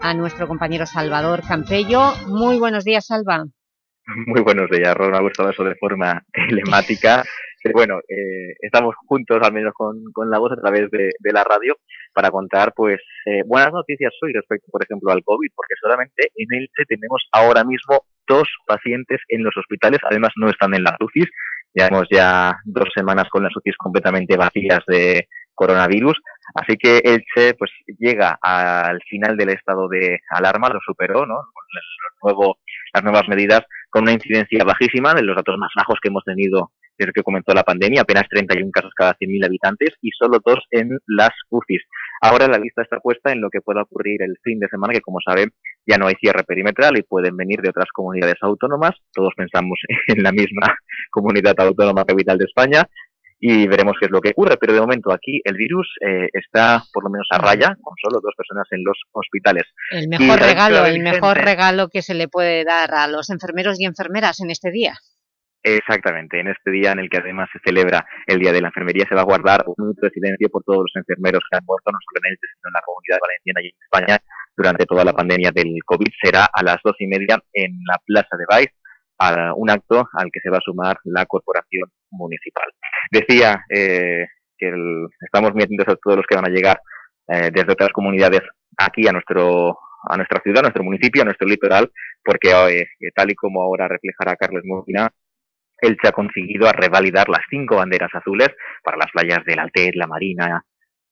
a nuestro compañero Salvador Campello. Muy buenos días, Salva. Muy buenos días, Ron. Me ha gustado eso de forma (laughs) telemática Pero bueno, eh, estamos juntos, al menos con, con la voz a través de, de la radio, para contar pues eh, buenas noticias hoy respecto, por ejemplo, al COVID, porque solamente en Elche tenemos ahora mismo dos pacientes en los hospitales, además no están en las UCIs, llevamos ya dos semanas con las UCIs completamente vacías de coronavirus, así que Elche pues llega al final del estado de alarma, lo superó, ¿no? Con las nuevas medidas con una incidencia bajísima, de los datos más bajos que hemos tenido desde que comenzó la pandemia, apenas 31 casos cada 100.000 habitantes y solo dos en las UCIs. Ahora la lista está puesta en lo que pueda ocurrir el fin de semana, que como saben ya no hay cierre perimetral y pueden venir de otras comunidades autónomas. Todos pensamos (laughs) en la misma comunidad autónoma capital de España y veremos qué es lo que ocurre. Pero de momento aquí el virus eh, está por lo menos a raya con solo dos personas en los hospitales. El mejor regalo, el mejor regalo que se le puede dar a los enfermeros y enfermeras en este día. Exactamente, en este día en el que además se celebra el Día de la Enfermería se va a guardar un minuto de silencio por todos los enfermeros que han muerto, no solo en el sino en la comunidad valenciana y en España durante toda la pandemia del COVID. Será a las dos y media en la Plaza de Baix, a un acto al que se va a sumar la Corporación Municipal. Decía eh, que estamos muy a todos los que van a llegar eh, desde otras comunidades aquí a nuestro a nuestra ciudad, a nuestro municipio, a nuestro litoral, porque eh, tal y como ahora reflejará Carles Molina, él se ha conseguido a revalidar las cinco banderas azules para las playas del Altet, la Marina,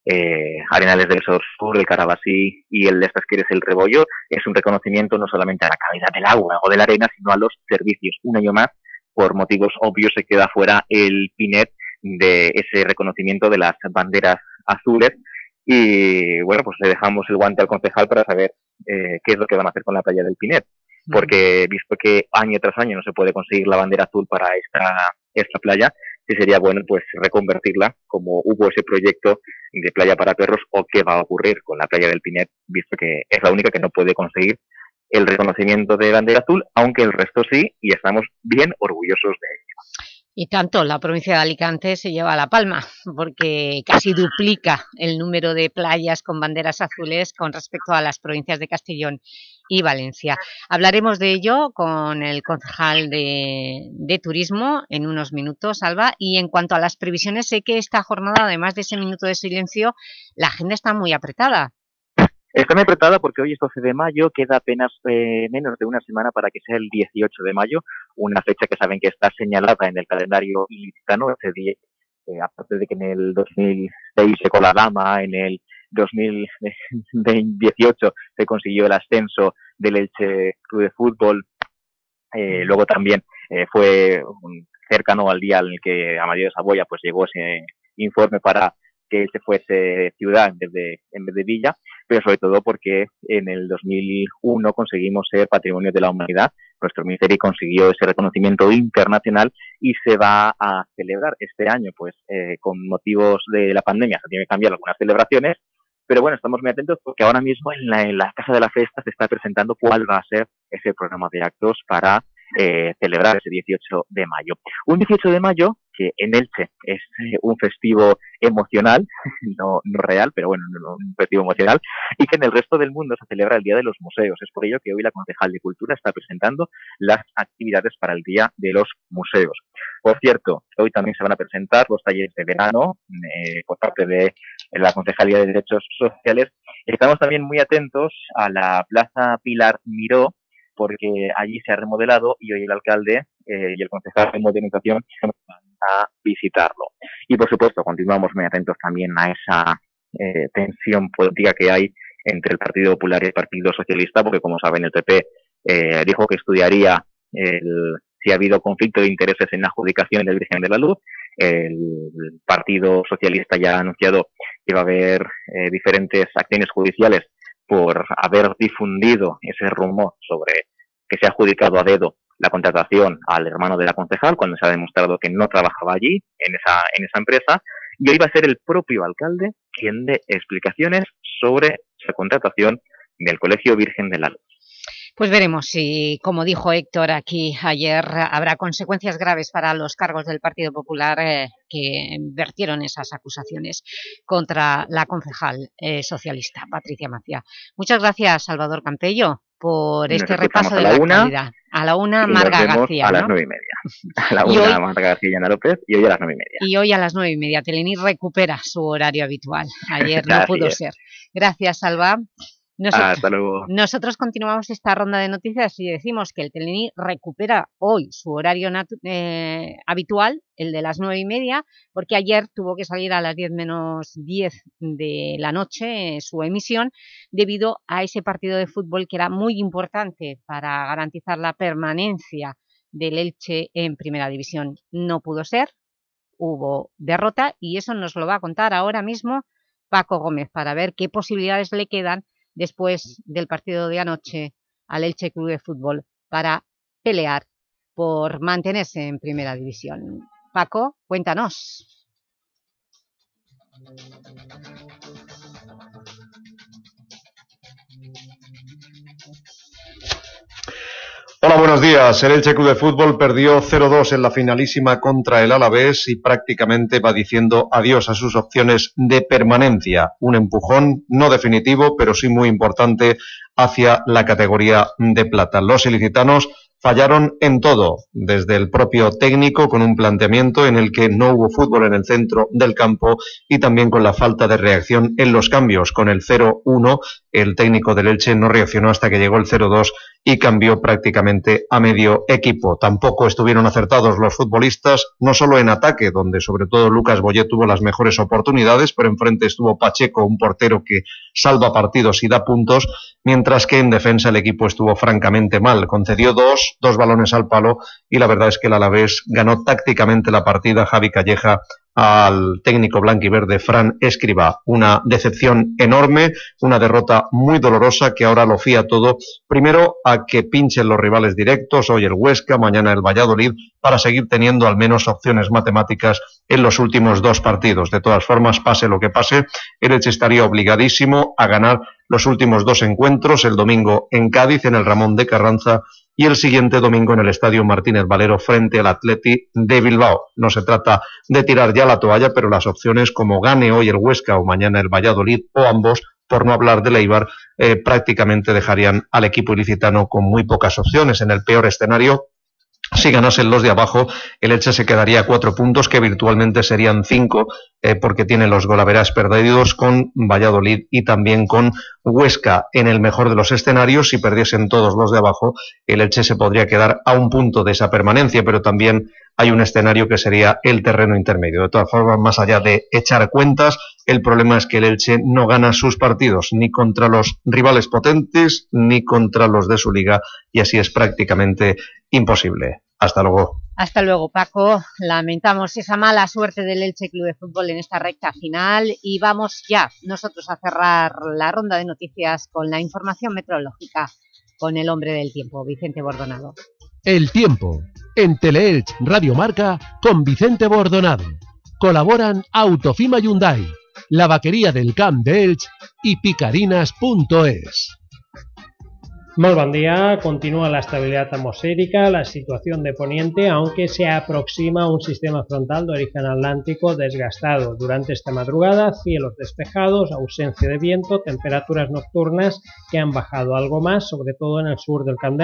eh, Arenales del Sur, el Carabasí y el de estas que el Rebollo. Es un reconocimiento no solamente a la calidad del agua o de la arena, sino a los servicios. Un año más, por motivos obvios, se queda fuera el Pinet de ese reconocimiento de las banderas azules. Y bueno, pues le dejamos el guante al concejal para saber eh, qué es lo que van a hacer con la playa del Pinet porque visto que año tras año no se puede conseguir la bandera azul para esta, esta playa, sí sería bueno pues reconvertirla como hubo ese proyecto de playa para perros o qué va a ocurrir con la playa del Pinet, visto que es la única que no puede conseguir el reconocimiento de bandera azul, aunque el resto sí, y estamos bien orgullosos de ello. Y tanto, la provincia de Alicante se lleva la palma, porque casi duplica el número de playas con banderas azules con respecto a las provincias de Castellón y Valencia. Hablaremos de ello con el concejal de, de, Turismo en unos minutos, Alba, y en cuanto a las previsiones, sé que esta jornada, además de ese minuto de silencio, la agenda está muy apretada. Está muy apretada porque hoy es 12 de mayo, queda apenas eh, menos de una semana para que sea el 18 de mayo, una fecha que saben que está señalada en el calendario ilicitano, eh, aparte de que en el 2006 se la dama, en el 2018 se consiguió el ascenso del Elche Club de Fútbol, eh, luego también eh, fue cercano al día en el que Amadeo de Saboya pues llegó ese informe para que se fuese ciudad en vez, de, en vez de villa, pero sobre todo porque en el 2001 conseguimos ser Patrimonio de la Humanidad, nuestro ministerio consiguió ese reconocimiento internacional y se va a celebrar este año, pues eh, con motivos de la pandemia. Se tienen que cambiar algunas celebraciones, pero bueno, estamos muy atentos porque ahora mismo en la, Casa de la Fiesta se está presentando cuál va a ser ese programa de actos para eh, celebrar ese 18 de mayo. Un 18 de mayo que en Elche es eh, un festivo emocional, (laughs) no, no real, pero bueno, un festivo emocional, y que en el resto del mundo se celebra el Día de los Museos. Es por ello que hoy la concejal de Cultura está presentando las actividades para el Día de los Museos. Por cierto, hoy también se van a presentar los talleres de verano eh, por parte de la Concejalía de Derechos Sociales. Estamos también muy atentos a la Plaza Pilar Miró, porque allí se ha remodelado y hoy el alcalde eh, y el concejal de modernización van a visitarlo. Y por supuesto, continuamos muy atentos también a esa eh, tensión política que hay entre el Partido Popular y el Partido Socialista, porque como saben, el PP eh, dijo que estudiaría el, si ha habido conflicto de intereses en la adjudicación del Virgen de la Luz. El Partido Socialista ya ha anunciado que va a haber diferentes acciones judiciales por haber difundido ese rumor sobre que se ha adjudicado a dedo la contratación al hermano de la concejal cuando se ha demostrado que no trabajaba allí, en esa, en esa empresa, y hoy va a ser el propio alcalde quien dé explicaciones sobre esa contratación del Colegio Virgen de la Luz. Pues veremos si, como dijo Héctor aquí ayer, habrá consecuencias graves para los cargos del Partido Popular eh, que vertieron esas acusaciones contra la concejal eh, socialista, Patricia Macía. Muchas gracias, Salvador Campello, por este repaso de la, actualidad. A la una, Marga García. A las nueve y media. (laughs) A la Y una, hoy- Marta García y Ana López, y hoy a las nueve y media. Y hoy a las nueve y media, Telení recupera su horario habitual. Ayer no (laughs) pudo ser. Gracias, Alba. Nosotros, Hasta luego. nosotros continuamos esta ronda de noticias y decimos que el Telení recupera hoy su horario eh, habitual, el de las nueve y media, porque ayer tuvo que salir a las 10 menos 10 de la noche eh, su emisión debido a ese partido de fútbol que era muy importante para garantizar la permanencia del Elche en Primera División. No pudo ser, hubo derrota y eso nos lo va a contar ahora mismo Paco Gómez para ver qué posibilidades le quedan después del partido de anoche al Elche Club de Fútbol para pelear por mantenerse en Primera División. Paco, cuéntanos. Hola, buenos días. El Elche Club de Fútbol perdió 0-2 en la finalísima contra el Alavés y prácticamente va diciendo adiós a sus opciones de permanencia. Un empujón no definitivo, pero sí muy importante hacia la categoría de plata. Los ilicitanos fallaron en todo, desde el propio técnico con un planteamiento en el que no hubo fútbol en el centro del campo y también con la falta de reacción en los cambios. Con el 0-1 el técnico del Elche no reaccionó hasta que llegó el 0-2 y cambió prácticamente a medio equipo. Tampoco estuvieron acertados los futbolistas, no solo en ataque, donde sobre todo Lucas Boyé tuvo las mejores oportunidades, pero enfrente estuvo Pacheco, un portero que salva partidos y da puntos, mientras que en defensa el equipo estuvo francamente mal. Concedió dos, dos balones al palo y la verdad es que el Alavés ganó tácticamente la partida. Javi Calleja al técnico blanquiverde Fran Escriba. Una decepción enorme, una derrota muy dolorosa que ahora lo fía todo, primero a que pinchen los rivales directos, hoy el Huesca, mañana el Valladolid, para seguir teniendo al menos opciones matemáticas en los últimos dos partidos. De todas formas, pase lo que pase, el estaría obligadísimo a ganar los últimos dos encuentros, el domingo en Cádiz, en el Ramón de Carranza, y el siguiente domingo en el Estadio Martínez Valero frente al Atleti de Bilbao. No se trata de tirar ya la toalla, pero las opciones como gane hoy el Huesca o mañana el Valladolid o ambos, por no hablar del Eibar, eh, prácticamente dejarían al equipo ilicitano con muy pocas opciones. En el peor escenario, si ganasen los de abajo, el Elche se quedaría a cuatro puntos, que virtualmente serían cinco, eh, porque tiene los golaveras perdidos con Valladolid y también con Huesca. En el mejor de los escenarios, si perdiesen todos los de abajo, el Elche se podría quedar a un punto de esa permanencia, pero también hay un escenario que sería el terreno intermedio. De todas formas, más allá de echar cuentas, el problema es que el Elche no gana sus partidos ni contra los rivales potentes ni contra los de su liga y así es prácticamente imposible. Hasta luego. Hasta luego, Paco. Lamentamos esa mala suerte del Elche Club de Fútbol en esta recta final y vamos ya nosotros a cerrar la ronda de noticias con la información meteorológica con el hombre del tiempo, Vicente Bordonado. El tiempo, en Teleelch Radio Marca, con Vicente Bordonado. Colaboran Autofima Hyundai, la vaquería del Camp de Elch y picarinas.es. Molt bon dia, continua la estabilidad atmosférica, la situación de poniente, aunque se aproxima un sistema frontal de origen atlántico desgastado. Durante esta madrugada, cielos despejados, ausencia de viento, temperaturas nocturnas que han bajado algo más, sobre todo en el sur del Camp.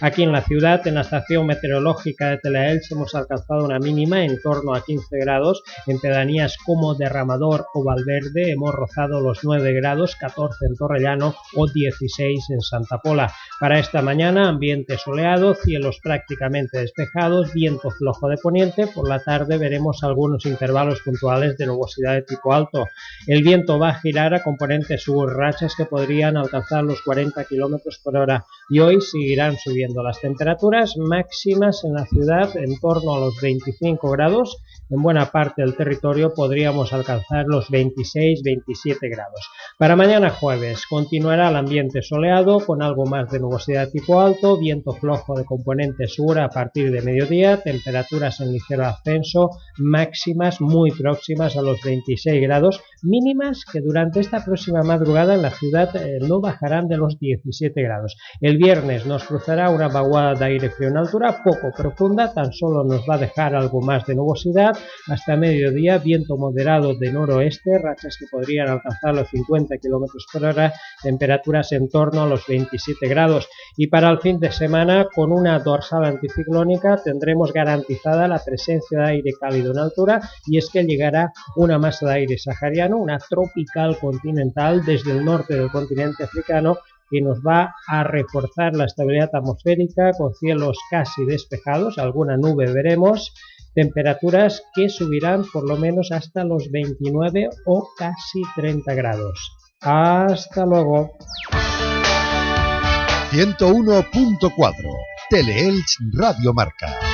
Aquí en la ciudad, en la estación meteorológica de Telaelch, hemos alcanzado una mínima en torno a 15 grados. En pedanías como Derramador o Valverde hemos rozado los 9 grados, 14 en Torrellano o 16 en Santa Pola. Para esta mañana, ambiente soleado, cielos prácticamente despejados, viento flojo de poniente. Por la tarde veremos algunos intervalos puntuales de nubosidad de tipo alto. El viento va a girar a componente sur, rachas que podrían alcanzar los 40 km por hora. Y hoy seguirán subiendo las temperaturas máximas en la ciudad en torno a los 25 grados. En buena parte del territorio podríamos alcanzar los 26-27 grados. Para mañana jueves continuará el ambiente soleado con algo más de nubosidad tipo alto, viento flojo de componente sur a partir de mediodía, temperaturas en ligero ascenso, máximas muy próximas a los 26 grados, mínimas que durante esta próxima madrugada en la ciudad eh, no bajarán de los 17 grados. El viernes nos cruzará una vaguada de aire frío en altura poco profunda, tan solo nos va a dejar algo más de nubosidad. Hasta mediodía, viento moderado de noroeste, rachas que podrían alcanzar los 50 km por hora, temperaturas en torno a los 27 grados. Y para el fin de semana, con una dorsal anticiclónica, tendremos garantizada la presencia de aire cálido en altura y es que llegará una masa de aire sahariano, una tropical continental desde el norte del continente africano que nos va a reforzar la estabilidad atmosférica con cielos casi despejados, alguna nube veremos, temperaturas que subirán por lo menos hasta los 29 o casi 30 grados. Hasta luego. 101.4 Teleelch Radio Marca.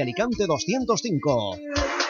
Alicante 205.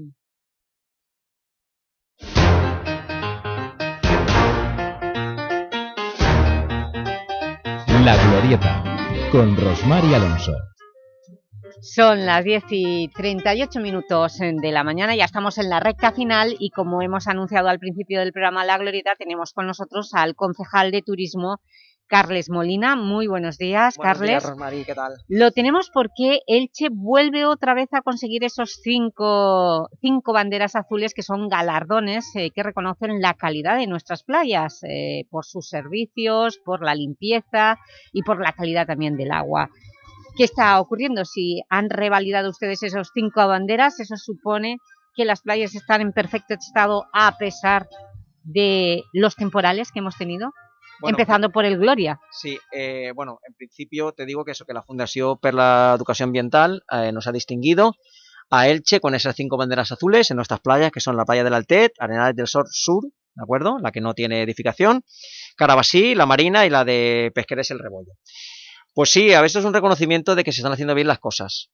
La Glorieta, con Rosmar y Alonso. Son las 10 y 38 minutos de la mañana, ya estamos en la recta final y como hemos anunciado al principio del programa La Glorieta, tenemos con nosotros al concejal de Turismo Carles Molina. Muy buenos días, buenos Carles. Días, ¿qué tal? Lo tenemos porque Elche vuelve otra vez a conseguir esos cinco, cinco banderas azules que son galardones eh, que reconocen la calidad de nuestras playas eh, por sus servicios, por la limpieza y por la calidad también del agua. ¿Qué está ocurriendo? Si han revalidado ustedes esos cinco banderas, eso supone que las playas están en perfecto estado a pesar de los temporales que hemos tenido. Bueno, Empezando por el Gloria. Sí, eh, bueno, en principio te digo que eso, que la Fundació per la Educació Ambiental eh, nos ha distinguido a Elche con esas cinco banderas azules en nuestras playas, que son la playa del Altet, Arenales del Sur, Sur ¿de acuerdo? La que no tiene edificación, Carabasí, la Marina y la de Pesqueres el Rebollo. Pues sí, a veces es un reconocimiento de que se están haciendo bien las cosas.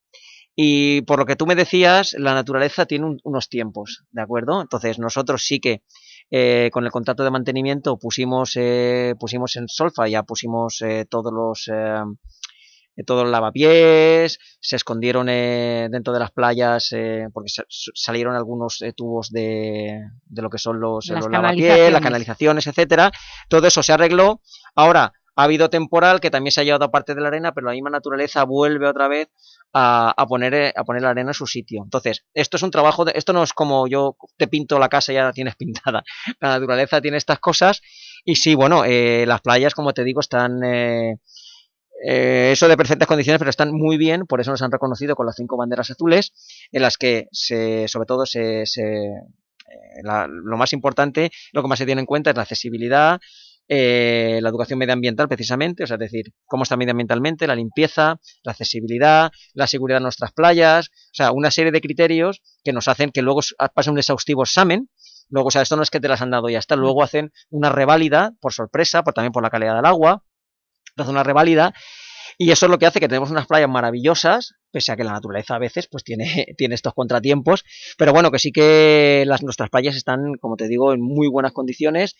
Y por lo que tú me decías, la naturaleza tiene un, unos tiempos, ¿de acuerdo? Entonces nosotros sí que eh, con el contrato de mantenimiento pusimos, eh, pusimos en solfa, ya pusimos eh, todos los... todos los lavapiés, se escondieron dentro de las playas porque salieron algunos tubos de, de, lo que son los, los lavapiés, las canalizaciones, etcétera. Todo eso se arregló. Ahora, ha habido temporal que también se ha llevado parte de la arena, pero la misma naturaleza vuelve otra vez a, poner, a poner la arena en su sitio. Entonces, esto es un trabajo, de, esto no es como yo te pinto la casa y ya la tienes (laughs) pintada. La naturaleza tiene estas cosas y sí, bueno, eh, las playas, como te digo, están... Eh, eh, eso de perfectas condiciones, pero están muy bien, por eso nos han reconocido con las cinco banderas azules, en las que se, sobre todo se, eh, lo más importante, lo que más se tiene en cuenta es la accesibilidad, eh, la educación medioambiental precisamente, o sea, es decir, cómo está medioambientalmente, la limpieza, la accesibilidad, la seguridad de nuestras playas, o sea, una serie de criterios que nos hacen que luego pasen un exhaustivo examen, luego, o sea, esto no es que te las han dado y ya está, luego hacen una reválida por sorpresa, por, también por la calidad del agua, hacen una reválida y eso es lo que hace que tenemos unas playas maravillosas, pese a que la naturaleza a veces pues tiene, (laughs) tiene estos contratiempos, pero bueno, que sí que las, nuestras playas están, como te digo, en muy buenas condiciones,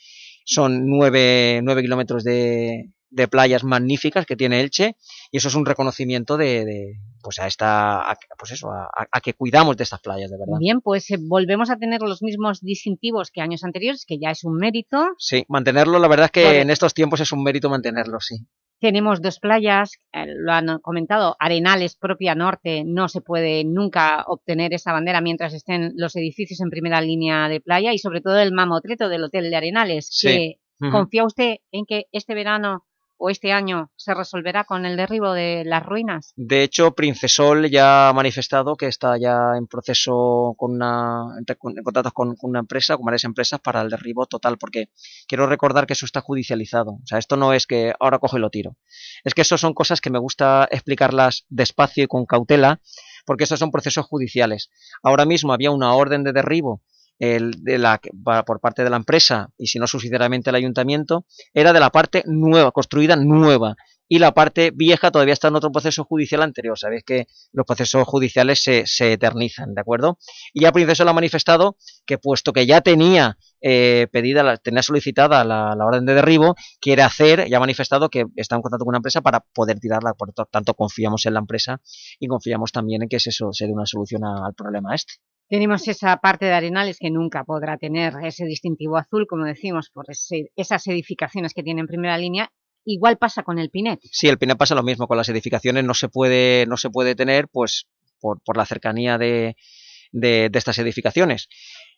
son nueve, nueve kilómetros de, de playas magníficas que tiene Elche y eso es un reconocimiento de, de, pues a esta, a- pues eso, a, que cuidamos de estas playas, de verdad. Bien, pues eh, volvemos a tener los mismos distintivos que años anteriores, que ya es un mérito. Sí, mantenerlo, la verdad es que Vale. en estos tiempos es un mérito mantenerlo, sí. Tenemos dos playas, eh, lo han comentado, Arenales, propia norte, no se puede nunca obtener esa bandera mientras estén los edificios en primera línea de playa y sobre todo el mamotreto del Hotel de Arenales, Sí. que. ¿confía usted en que este verano o este año se resolverá con el derribo de las ruinas? De hecho, Princesol ya ha manifestado que está ya en proceso con una, en contactos con, una empresa, con varias empresas para el derribo total, porque quiero recordar que eso está judicializado. O sea, esto no es que ahora cojo y lo tiro. Es que eso son cosas que me gusta explicarlas despacio y con cautela, porque estos son procesos judiciales. Ahora mismo había una orden de derribo el, de la, por parte de la empresa y si no subsidiariamente el ayuntamiento, era de la parte nueva, construida nueva, y la parte vieja todavía está en otro proceso judicial anterior. Sabéis que los procesos judiciales se, se eternizan, ¿de acuerdo? Y ya Princesa ha manifestado que puesto que ya tenía eh, pedida, tenía solicitada la, orden de derribo, quiere hacer, ya ha manifestado que está en contacto con una empresa para poder tirarla, por tanto confiamos en la empresa y confiamos también en que es eso, se dé una solución al problema este. Tenemos esa parte de Arenales que nunca podrá tener ese distintivo azul, como decimos, por ese- esas edificaciones que tiene en primera línea. Igual pasa con el Pinet. Sí, el Pinar pasa lo mismo, con las edificaciones no se puede, no se puede tener pues por, por la cercanía de, de, de estas edificaciones.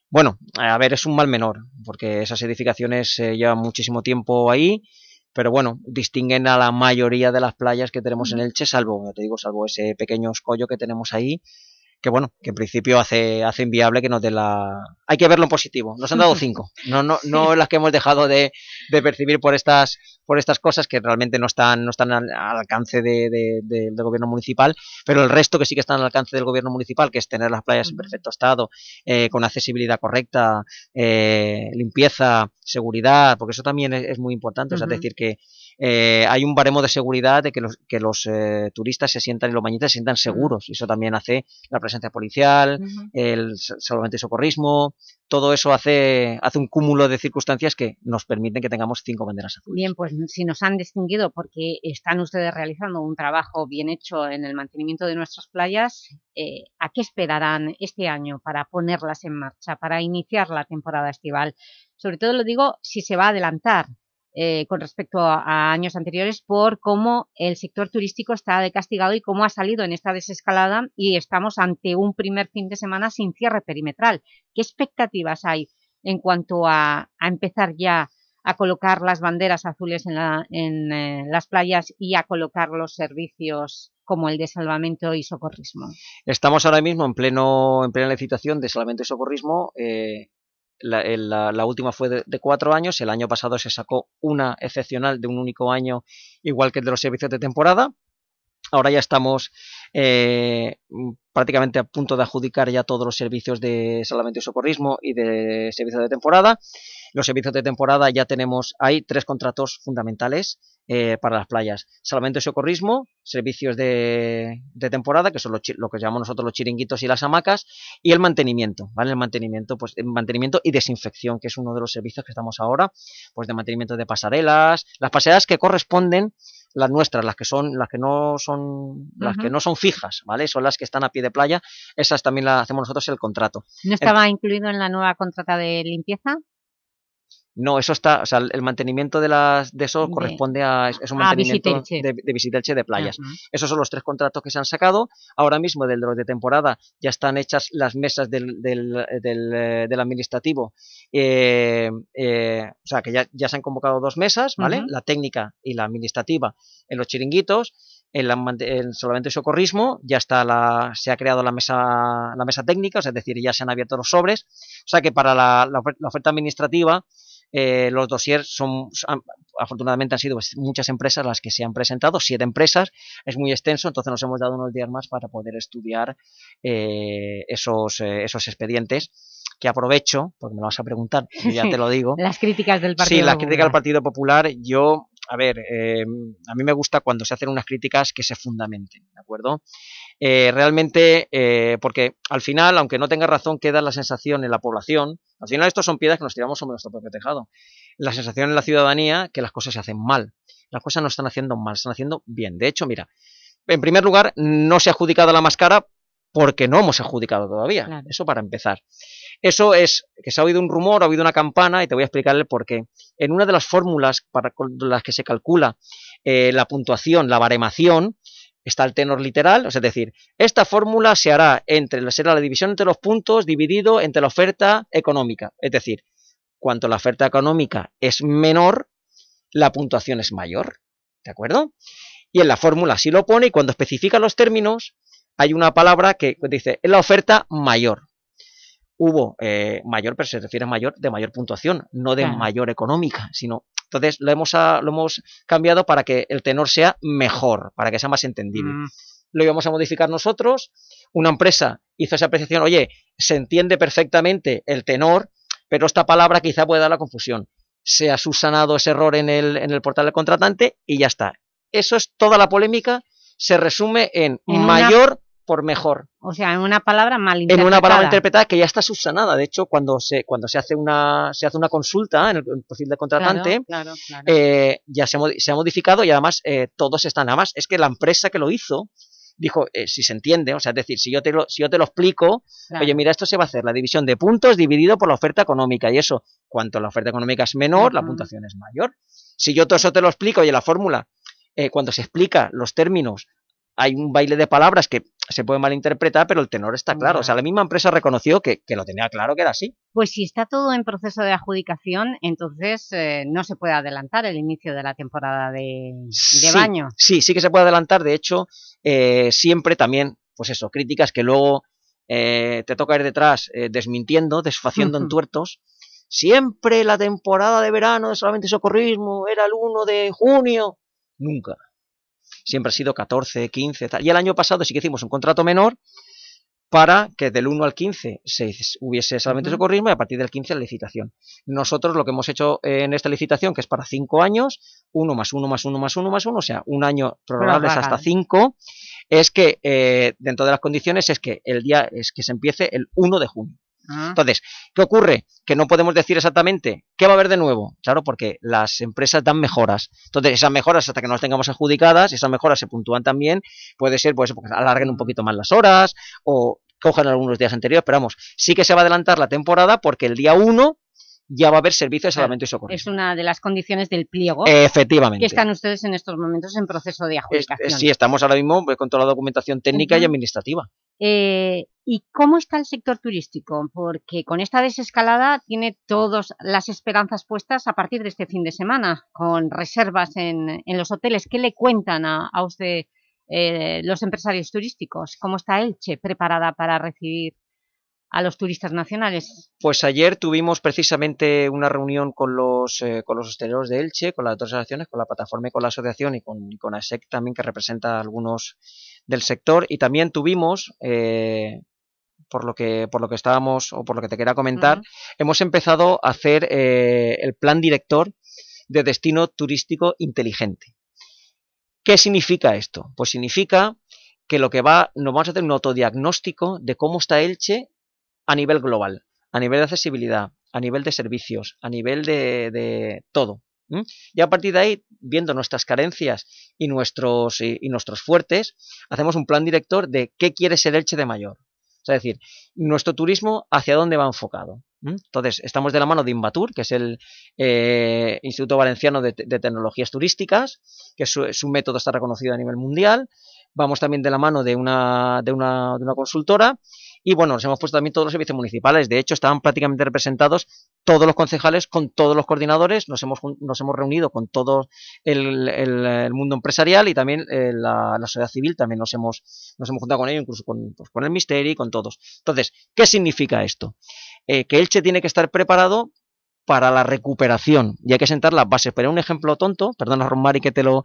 Bueno, a ver, es un mal menor, porque esas edificaciones eh, llevan muchísimo tiempo ahí, pero bueno, distinguen a la mayoría de las playas que tenemos en Elche, salvo, ya te digo, salvo ese pequeño escollo que tenemos ahí, que bueno, que en principio hace, hace inviable que nos dé la... Hay que verlo en positivo, nos han dado (laughs) cinco, no, no, no las que hemos dejado de, de percibir por estas, por estas cosas que realmente no están, no están al, al alcance de- de- de- del gobierno municipal, pero el resto que sí que están al alcance del gobierno municipal, que es tener las playas en perfecto estado, eh, con accesibilidad correcta, eh, limpieza, seguridad, porque eso también es, es muy importante, o sea, es decir, que eh, hay un baremo de seguridad de que los, que los eh, turistas se sientan y los bañistas se sientan seguros, y eso también hace la presencia policial, Ujú. el sa- salvamento y socorrismo, todo eso hace, hace un cúmulo de circunstancias que nos permiten que tengamos cinco banderas azules. Bien, pues si nos han distinguido porque están ustedes realizando un trabajo bien hecho en el mantenimiento de nuestras playas, eh, ¿a qué esperarán este año para ponerlas en marcha, para iniciar la temporada estival? Sobre todo lo digo si se va a adelantar eh, con respecto a, años anteriores por cómo el sector turístico está de castigado y cómo ha salido en esta desescalada y estamos ante un primer fin de semana sin cierre perimetral. ¿Qué expectativas hay en cuanto a, a empezar ya a colocar las banderas azules en, la- en, eh, las playas y a colocar los servicios como el de salvamento y socorrismo? Estamos ahora mismo en pleno en plena licitación de salvamento y socorrismo. eh, la, última fue de, cuatro años. El año pasado se sacó una excepcional de un único año, igual que el de los servicios de temporada. Ahora ya estamos eh, prácticamente a punto de adjudicar ya todos los servicios de salvamento y socorrismo y de servicios de temporada. Los servicios de temporada ya tenemos, hay tres contratos fundamentales eh, para las playas. Salvamento y socorrismo, servicios de, de temporada, que son los lo que llamamos nosotros los chiringuitos y las hamacas, y el mantenimiento, ¿vale? El mantenimiento, pues el mantenimiento y desinfección, que es uno de los servicios que estamos ahora, pues de mantenimiento de pasarelas, las pasarelas que corresponden las nuestras, las que son, las que no son, las que no son fijas, ¿vale? Son las que están a pie de playa, esas también las hacemos nosotros el contrato. ¿No estaba incluido en la nueva contrata de limpieza? No, eso está, o sea, el mantenimiento de las de eso De- corresponde a es un Ah, mantenimiento de, de Visitelche de playas. Esos son los tres contratos que se han sacado. Ahora mismo del de temporada ya están hechas las mesas del, del, del, eh, del administrativo. eh, eh, o sea, que ya, ya se han convocado dos mesas, ¿vale? La técnica y la administrativa en los chiringuitos. en, la, en solamente socorrismo, ya está la, se ha creado la mesa, la mesa técnica, es decir, ya se han abierto los sobres, o sea que para la, la oferta administrativa eh, los dossiers son, afortunadamente han sido muchas empresas las que se han presentado, siete empresas, es muy extenso, entonces nos hemos dado unos días más para poder estudiar eh, esos, eh, esos expedientes que aprovecho, porque me lo vas a preguntar, ya te (laughs) lo digo. las críticas del Partido Sí, las Popular. críticas del Partido Popular, yo, a ver, eh, a mí me gusta cuando se hacen unas críticas que se fundamenten, ¿de acuerdo? Eh, realmente, eh, porque al final, aunque no tenga razón, queda la sensación en la población, al final estos son piedras que nos tiramos sobre nuestro propio tejado, la sensación en la ciudadanía que las cosas se hacen mal, las cosas no están haciendo mal, están haciendo bien. De hecho, mira, en primer lugar, no se ha adjudicado la máscara porque no hemos adjudicado todavía, Claro. eso para empezar. Eso es que se ha oído un rumor, ha oído una campana y te voy a explicar el por qué. En una de las fórmulas para con las que se calcula eh, la puntuación, la baremación, está el tenor literal, es decir, esta fórmula se hará entre será la división entre los puntos dividido entre la oferta económica, es decir, cuanto la oferta económica es menor, la puntuación es mayor, ¿de acuerdo? Y en la fórmula sí lo pone y cuando especifica los términos hay una palabra que dice, es la oferta mayor. Hubo eh, mayor, pero se refiere a mayor de mayor puntuación, no de Claro. mayor económica, sino entonces lo hemos, a- lo hemos cambiado para que el tenor sea mejor, para que sea más entendible. Mm. Lo íbamos a modificar nosotros, una empresa hizo esa apreciación, oye, se entiende perfectamente el tenor, pero esta palabra quizá puede dar la confusión. Se ha subsanado ese error en el, en el portal del contratante y ya está. Eso es toda la polémica, se resume en, mayor por mejor O sea, en una palabra mal en interpretada. una palabra interpretada que ya está subsanada. De hecho, cuando se, cuando se hace una se hace una consulta en el, en perfil del contratante, Claro, claro, claro. eh, ya se ha, modi- se ha modificado y además eh, todos están. Nada más es que la empresa que lo hizo dijo, eh, si se entiende, o sea, es decir, si yo te lo, si yo te lo explico, oye, mira, esto se va a hacer la división de puntos dividido por la oferta económica y eso, cuanto la oferta económica es menor, la puntuación es mayor. Si yo todo eso te lo explico, oye, la fórmula, eh, cuando se explica los términos, hay un baile de palabras que se puede malinterpretar, pero el tenor está claro. O sea, la misma empresa reconoció que, que lo tenía claro que era así. Pues si está todo en proceso de adjudicación, entonces eh, no se puede adelantar el inicio de la temporada de, de Sí, baño. Sí, sí que se puede adelantar. De hecho, eh, siempre también, pues eso, críticas que luego eh, te toca ir detrás eh, desmintiendo, desfaciendo en tuertos. Siempre la temporada de verano de solamente socorrismo era el 1 de junio. Nunca. Siempre ha sido 14, 15, tal. Y el año pasado sí que hicimos un contrato menor para que del 1 al 15 se hubiese solamente socorrismo y a partir del 15 la licitación. Nosotros lo que hemos hecho en esta licitación, que es para 5 años, 1 más 1 más 1 más 1 más 1, o sea, un año prorrogables hasta Prorrogable. 5, es que eh, dentro de las condiciones es que el día es que se empiece el 1 de junio. Entonces, ¿qué ocurre? Que no podemos decir exactamente qué va a haber de nuevo. Claro, porque las empresas dan mejoras. Entonces, esas mejoras, hasta que no las tengamos adjudicadas, esas mejoras se puntúan también. Puede ser, pues, porque alarguen un poquito más las horas o cojan algunos días anteriores. Pero vamos, sí que se va a adelantar la temporada porque el día 1 ya va a haber servicio de salvamento y socorro. es una de las condiciones del pliego Efectivamente. que están ustedes en estos momentos en proceso de Es- adjudicación. es- sí, estamos ahora mismo pues, con toda la documentación técnica y administrativa. Eh, ¿Y cómo está el sector turístico? Porque con esta desescalada tiene todas las esperanzas puestas a partir de este fin de semana, con reservas en, en los hoteles. ¿Qué le cuentan a, a usted eh, los empresarios turísticos? ¿Cómo está Elche preparada para recibir a los turistas nacionales? Pues ayer tuvimos precisamente una reunión con los, eh, con los hosteleros de Elche, con las dos asociaciones, con la plataforma y con la asociación y con, y con ASEC también, que representa a algunos del sector. Y también tuvimos, eh, por, lo que, por lo que estábamos, o por lo que te quería comentar, hemos empezado a hacer eh, el plan director de destino turístico inteligente. ¿Qué significa esto? Pues significa que lo que va, nos vamos a hacer un autodiagnóstico de cómo está Elche a nivel global, a nivel de accesibilidad, a nivel de servicios, a nivel de, todo. Y a partir de ahí, viendo nuestras carencias y nuestros, y, nuestros fuertes, hacemos un plan director de qué quiere ser Elche de mayor. Es decir, nuestro turismo hacia dónde va enfocado. Entonces, estamos de la mano de Invatur, que es el eh, Instituto Valenciano de, de Tecnologías Turísticas, que su, su método está reconocido a nivel mundial. Vamos también de la mano de una, de una, de una consultora Y bueno, nos hemos puesto también todos los servicios municipales. De hecho, estaban prácticamente representados todos los concejales con todos los coordinadores. Nos hemos, nos hemos reunido con todo el, mundo empresarial y también eh, la, sociedad civil. También nos hemos, nos hemos juntado con ellos, incluso con, pues, el Misteri con todos. Entonces, ¿qué significa esto? Eh, que Elche tiene que estar preparado para la recuperación y hay que sentar las bases. Pero un ejemplo tonto, perdona Romari que te lo...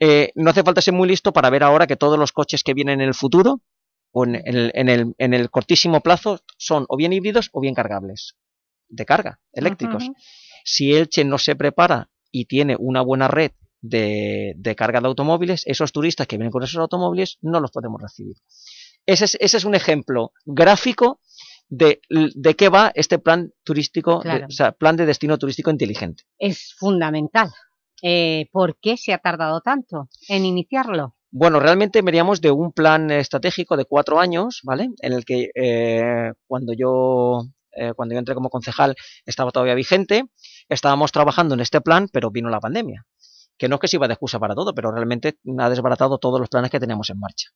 Eh, no hace falta ser muy listo para ver ahora que todos los coches que vienen en el futuro o en, el, en, el, en el, cortísimo plazo son o bien híbridos o bien cargables, de carga, eléctricos. Uh -huh. Si Elche no se prepara y tiene una buena red de, de, carga de automóviles, esos turistas que vienen con esos automóviles no los podemos recibir. Ese es, ese es un ejemplo gráfico de, de, qué va este plan turístico, claro. de, o sea, plan de destino turístico inteligente. Es fundamental. Eh, ¿Por qué se ha tardado tanto en iniciarlo? Bueno, realmente veníamos de un plan estratégico de cuatro años, ¿vale? En el que eh, cuando yo eh, cuando yo entré como concejal estaba todavía vigente, estábamos trabajando en este plan, pero vino la pandemia. Que no es que iba de excusa para todo, pero realmente ha desbaratado todos los planes que teníamos en marcha.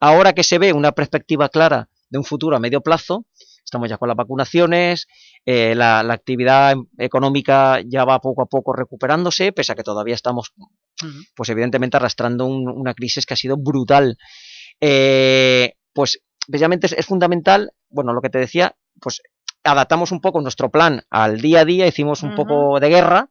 Ahora que se ve una perspectiva clara de un futuro a medio plazo, estamos ya con las vacunaciones, eh, la, la, actividad económica ya va poco a poco recuperándose, pese a que todavía estamos, pues evidentemente arrastrando un, una crisis que ha sido brutal. Eh, pues precisamente es, es, fundamental, bueno, lo que te decía, pues adaptamos un poco nuestro plan al día a día, hicimos un uh -huh. poco de guerra,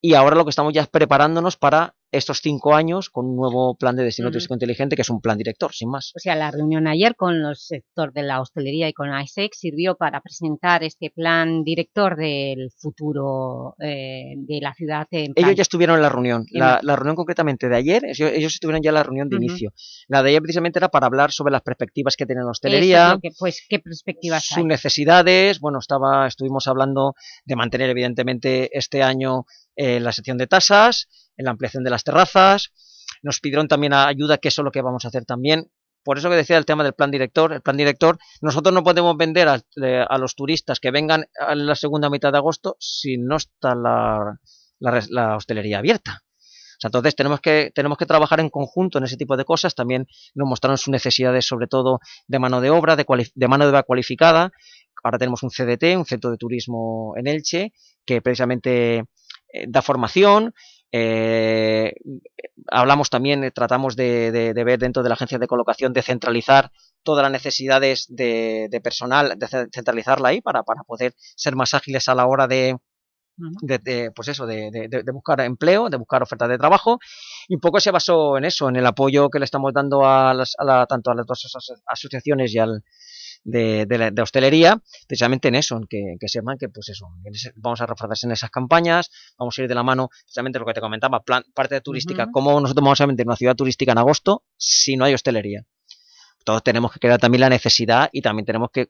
y ahora lo que estamos ya es preparándonos para estos cinco años con un nuevo plan de destino uh -huh. turístico inteligente que es un plan director, sin más. O sea, la reunión ayer con el sector de la hostelería y con ISEC sirvió para presentar este plan director del futuro eh, de la ciudad. ellos ya estuvieron en la reunión, la, la, reunión concretamente de ayer, ellos, ellos, estuvieron ya en la reunión de uh -huh. inicio. La de ayer precisamente era para hablar sobre las perspectivas que tiene la hostelería, que, pues, ¿qué perspectivas sus hay? necesidades, bueno, estaba, estuvimos hablando de mantener evidentemente este año eh, la sección de tasas, en la ampliación de las terrazas, nos pidieron también ayuda, que eso es lo que vamos a hacer también. Por eso que decía el tema del plan director, el plan director, nosotros no podemos vender a, eh, a los turistas que vengan en la segunda mitad de agosto si no está la, la, la hostelería abierta. O sea, entonces tenemos que, tenemos que trabajar en conjunto en ese tipo de cosas. También nos mostraron sus necesidades, sobre todo de mano de obra, de, de mano de obra cualificada. Ahora tenemos un CDT, un centro de turismo en Elche, que precisamente eh, da formación, eh, hablamos también, eh, tratamos de, de, de, ver dentro de la agencia de colocación, de centralizar todas las necesidades de, de personal, de centralizarla ahí para, para, poder ser más ágiles a la hora de, pues eso, de, buscar empleo, de buscar ofertas de trabajo. Y un poco se basó en eso, en el apoyo que le estamos dando a, las, a la, tanto a las dos asociaciones y al, de, de, de, hostelería, precisamente en eso, en que, que sepan que pues eso, vamos a reforzarse en esas campañas, vamos a ir de la mano, precisamente lo que te comentaba, plan, parte de turística, uh -huh. cómo nosotros vamos a vender una ciudad turística en agosto si no hay hostelería todos tenemos que crear también la necesidad y también tenemos que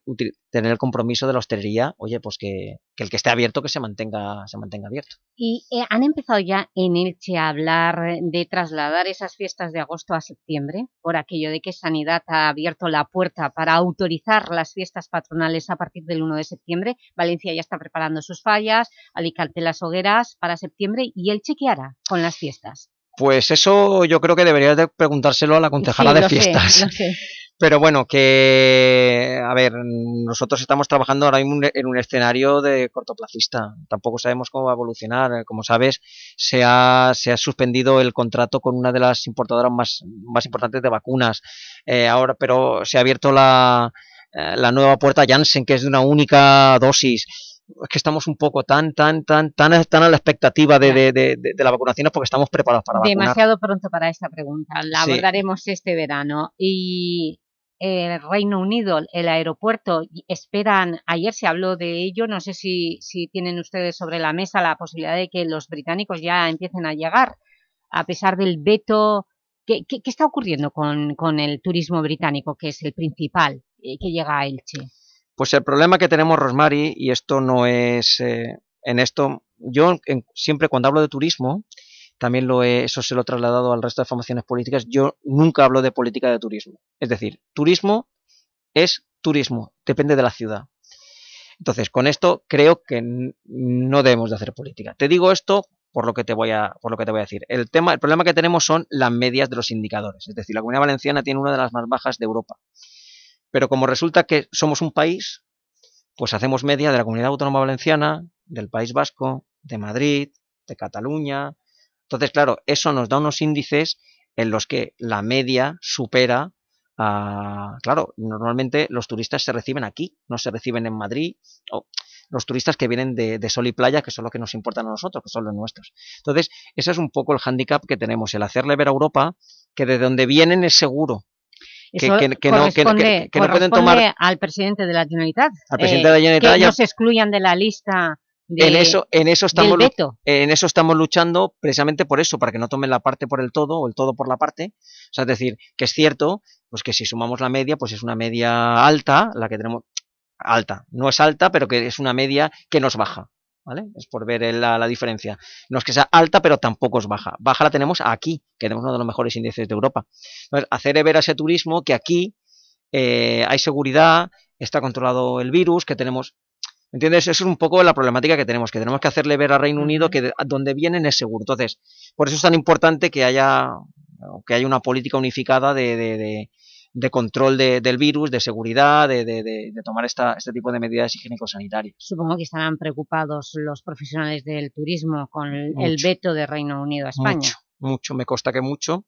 tener el compromiso de la hostelería, oye, pues que, que el que esté abierto que se mantenga, se mantenga abierto. ¿Y eh, han empezado ya en Elche a hablar de trasladar esas fiestas de agosto a septiembre? Por aquello de que Sanidad ha abierto la puerta para autorizar las fiestas patronales a partir del 1 de septiembre. Valencia ya está preparando sus fallas, Alicante las hogueras para septiembre. ¿Y Elche qué hará con las fiestas? Pues eso yo creo que deberías de preguntárselo a la concejala sí, de fiestas. Sé. Pero bueno, que, a ver, nosotros estamos trabajando ahora mismo en un escenario de cortoplacista. Tampoco sabemos cómo va a evolucionar. Como sabes, se ha, se ha suspendido el contrato con una de las importadoras más, más importantes de vacunas. Eh, ahora, pero se ha abierto la, eh, la nueva puerta Janssen, que es de una única dosis es que estamos un poco tan, tan, tan, tan, tan a la expectativa de, de, de, de la vacunación porque estamos preparados para vacunar. Demasiado pronto para esta pregunta. La sí. abordaremos este verano. Y el Reino Unido, el aeropuerto, esperan, ayer se habló de ello, no sé si, si tienen ustedes sobre la mesa la posibilidad de que los británicos ya empiecen a llegar, a pesar del veto. ¿Qué, qué, qué está ocurriendo con, con el turismo británico, que es el principal, eh, que llega a Elche? Pues el problema que tenemos, Rosmary, y esto no es eh, en esto, yo en, siempre cuando hablo de turismo, también lo he, eso se lo he trasladado al resto de formaciones políticas, yo nunca hablo de política de turismo. Es decir, turismo es turismo, depende de la ciudad. Entonces, con esto creo que no debemos de hacer política. Te digo esto por lo que te voy a, por lo que te voy a decir. El, tema, el problema que tenemos son las medias de los indicadores. Es decir, la Comunidad Valenciana tiene una de las más bajas de Europa Pero como resulta que somos un país, pues hacemos media de la Comunidad Autónoma Valenciana, del País Vasco, de Madrid, de Cataluña. Entonces, claro, eso nos da unos índices en los que la media supera a... Claro, normalmente los turistas se reciben aquí, no se reciben en Madrid, o los turistas que vienen de, de sol y playa, que son los que nos importan a nosotros, que son los nuestros. Entonces, ese es un poco el hándicap que tenemos, el hacerle ver a Europa que de donde vienen es seguro, que, Eso que- que no, que- no pueden tomar al presidente de la Generalitat. Al presidente de la Generalitat Que ya- no se excluyan de la lista de, en eso, en eso del estamos, lu- veto. en eso estamos luchando precisamente por eso, para que no tomen la parte por el todo o el todo por la parte. O sea, es decir, que es cierto, pues que si sumamos la media, pues es una media alta, la que tenemos alta. No es alta, pero que es una media que nos baja. ¿Vale? Es por ver la, la diferencia. No es que sea alta, pero tampoco es baja. Baja la tenemos aquí, que tenemos uno de los mejores índices de Europa. Entonces, hacer ver a ese turismo que aquí eh, hay seguridad, está controlado el virus, que tenemos ¿Me ¿Entiendes? Eso es un poco la problemática que tenemos, que tenemos que hacerle ver a Reino Unido que de- donde vienen es seguro. Entonces, por eso es tan importante que haya, que haya una política unificada de, de- de- control de- del virus, de seguridad, de, de- tomar esta, este tipo de medidas higiénico-sanitarias. Supongo que estarán preocupados los profesionales del turismo con el, el veto de Reino Unido a España. Mucho, mucho, me consta que mucho.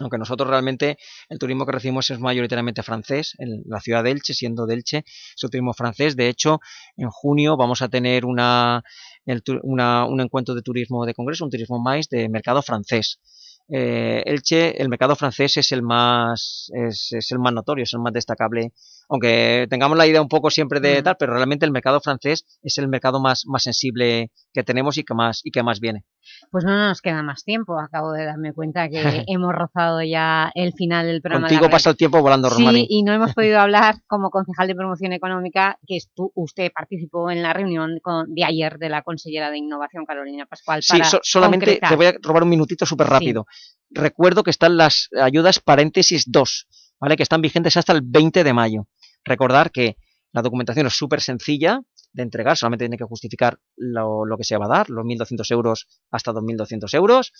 Aunque nosotros realmente el turismo que recibimos es mayoritariamente francés, en la ciudad de Elche, siendo de Elche, es un turismo francés. De hecho, en junio vamos a tener una, un encuentro de turismo de congreso, un turismo más de mercado francés. Eh, Elche, el mercado francés es el más es, es el más notorio, es el más destacable, aunque tengamos la idea un poco siempre de Mm. tal, pero realmente el mercado francés es el mercado más, más sensible que tenemos y que más, y que más viene. Pues no nos queda más tiempo. Acabo de darme cuenta que (laughs) hemos rozado ya el final del programa. Contigo pasa el tiempo volando, Sí, Rosmarín. y no hemos (laughs) podido hablar como concejal de promoción económica, que usted participó en la reunión con- de ayer de la consellera de Innovación, Carolina Pascual, Sí, para so- solamente concretar. te voy a robar un minutito súper rápido. Recuerdo que están las ayudas paréntesis 2, ¿vale? que están vigentes hasta el 20 de mayo. Recordar que la documentación es súper sencilla de entregar, solamente tiene que justificar lo, que se va a dar, los 1.200 euros hasta 2.200 euros,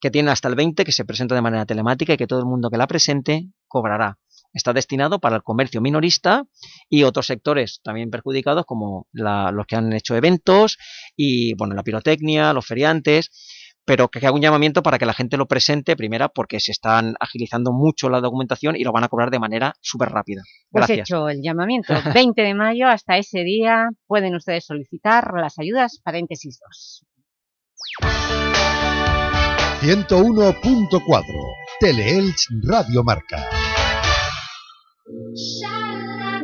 que tiene hasta el 20, que se presenta de manera telemática y que todo el mundo que la presente cobrará. Está destinado para el comercio minorista y otros sectores también perjudicados como los que han hecho eventos y bueno, la pirotecnia, los feriantes, pero que haga un llamamiento para que la gente lo presente, primera, porque se están agilizando mucho la documentación y lo van a cobrar de manera súper rápida. Pues Gracias. hecho el llamamiento. (laughs) 20 de mayo, hasta ese día, pueden ustedes solicitar las ayudas paréntesis 2. 101.4 Teleelch Radio Marca.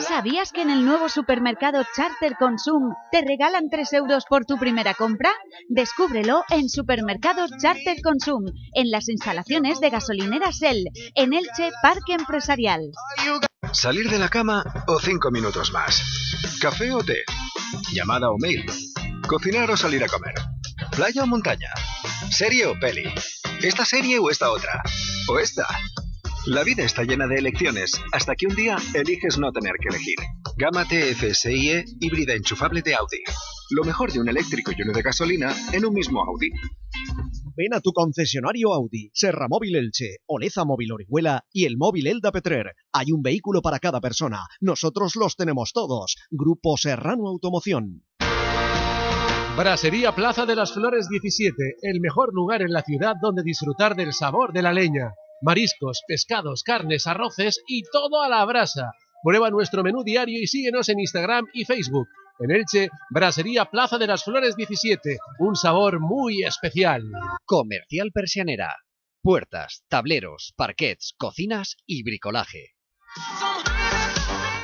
¿Sabías que en el nuevo supermercado Charter Consum te regalan 3 euros por tu primera compra? Descúbrelo en Supermercado Charter Consum, en las instalaciones de gasolinera Shell, en Elche Parque Empresarial. Salir de la cama o cinco minutos más. Café o té. Llamada o mail. Cocinar o salir a comer. Playa o montaña. Serie o peli. Esta serie o esta otra. O esta. La vida está llena de elecciones, hasta que un día eliges no tener que elegir. Gama TFSIe híbrida enchufable de Audi. Lo mejor de un eléctrico y uno de gasolina en un mismo Audi. Ven a tu concesionario Audi, Serra Móvil Elche, Oleza Móvil Orihuela y el móvil Elda Petrer. Hay un vehículo para cada persona. Nosotros los tenemos todos. Grupo Serrano Automoción. Brasería Plaza de las Flores 17, el mejor lugar en la ciudad donde disfrutar del sabor de la leña. Mariscos, pescados, carnes, arroces y todo a la brasa. Prueba nuestro menú diario y síguenos en Instagram y Facebook. En Elche, Brasería Plaza de las Flores 17, un sabor muy especial. Comercial Persianera. Puertas, tableros, parquets, cocinas y bricolaje.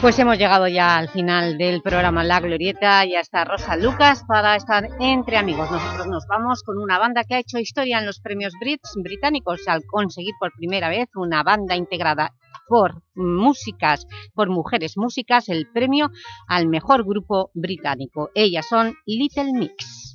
Pues hemos llegado ya al final del programa La Glorieta, ya está Rosa Lucas para estar entre amigos. Nosotros nos vamos con una banda que ha hecho historia en los premios británicos al conseguir por primera vez una banda integrada por músicas, por mujeres músicas, el premio al mejor grupo británico. Ellas son Little Mix.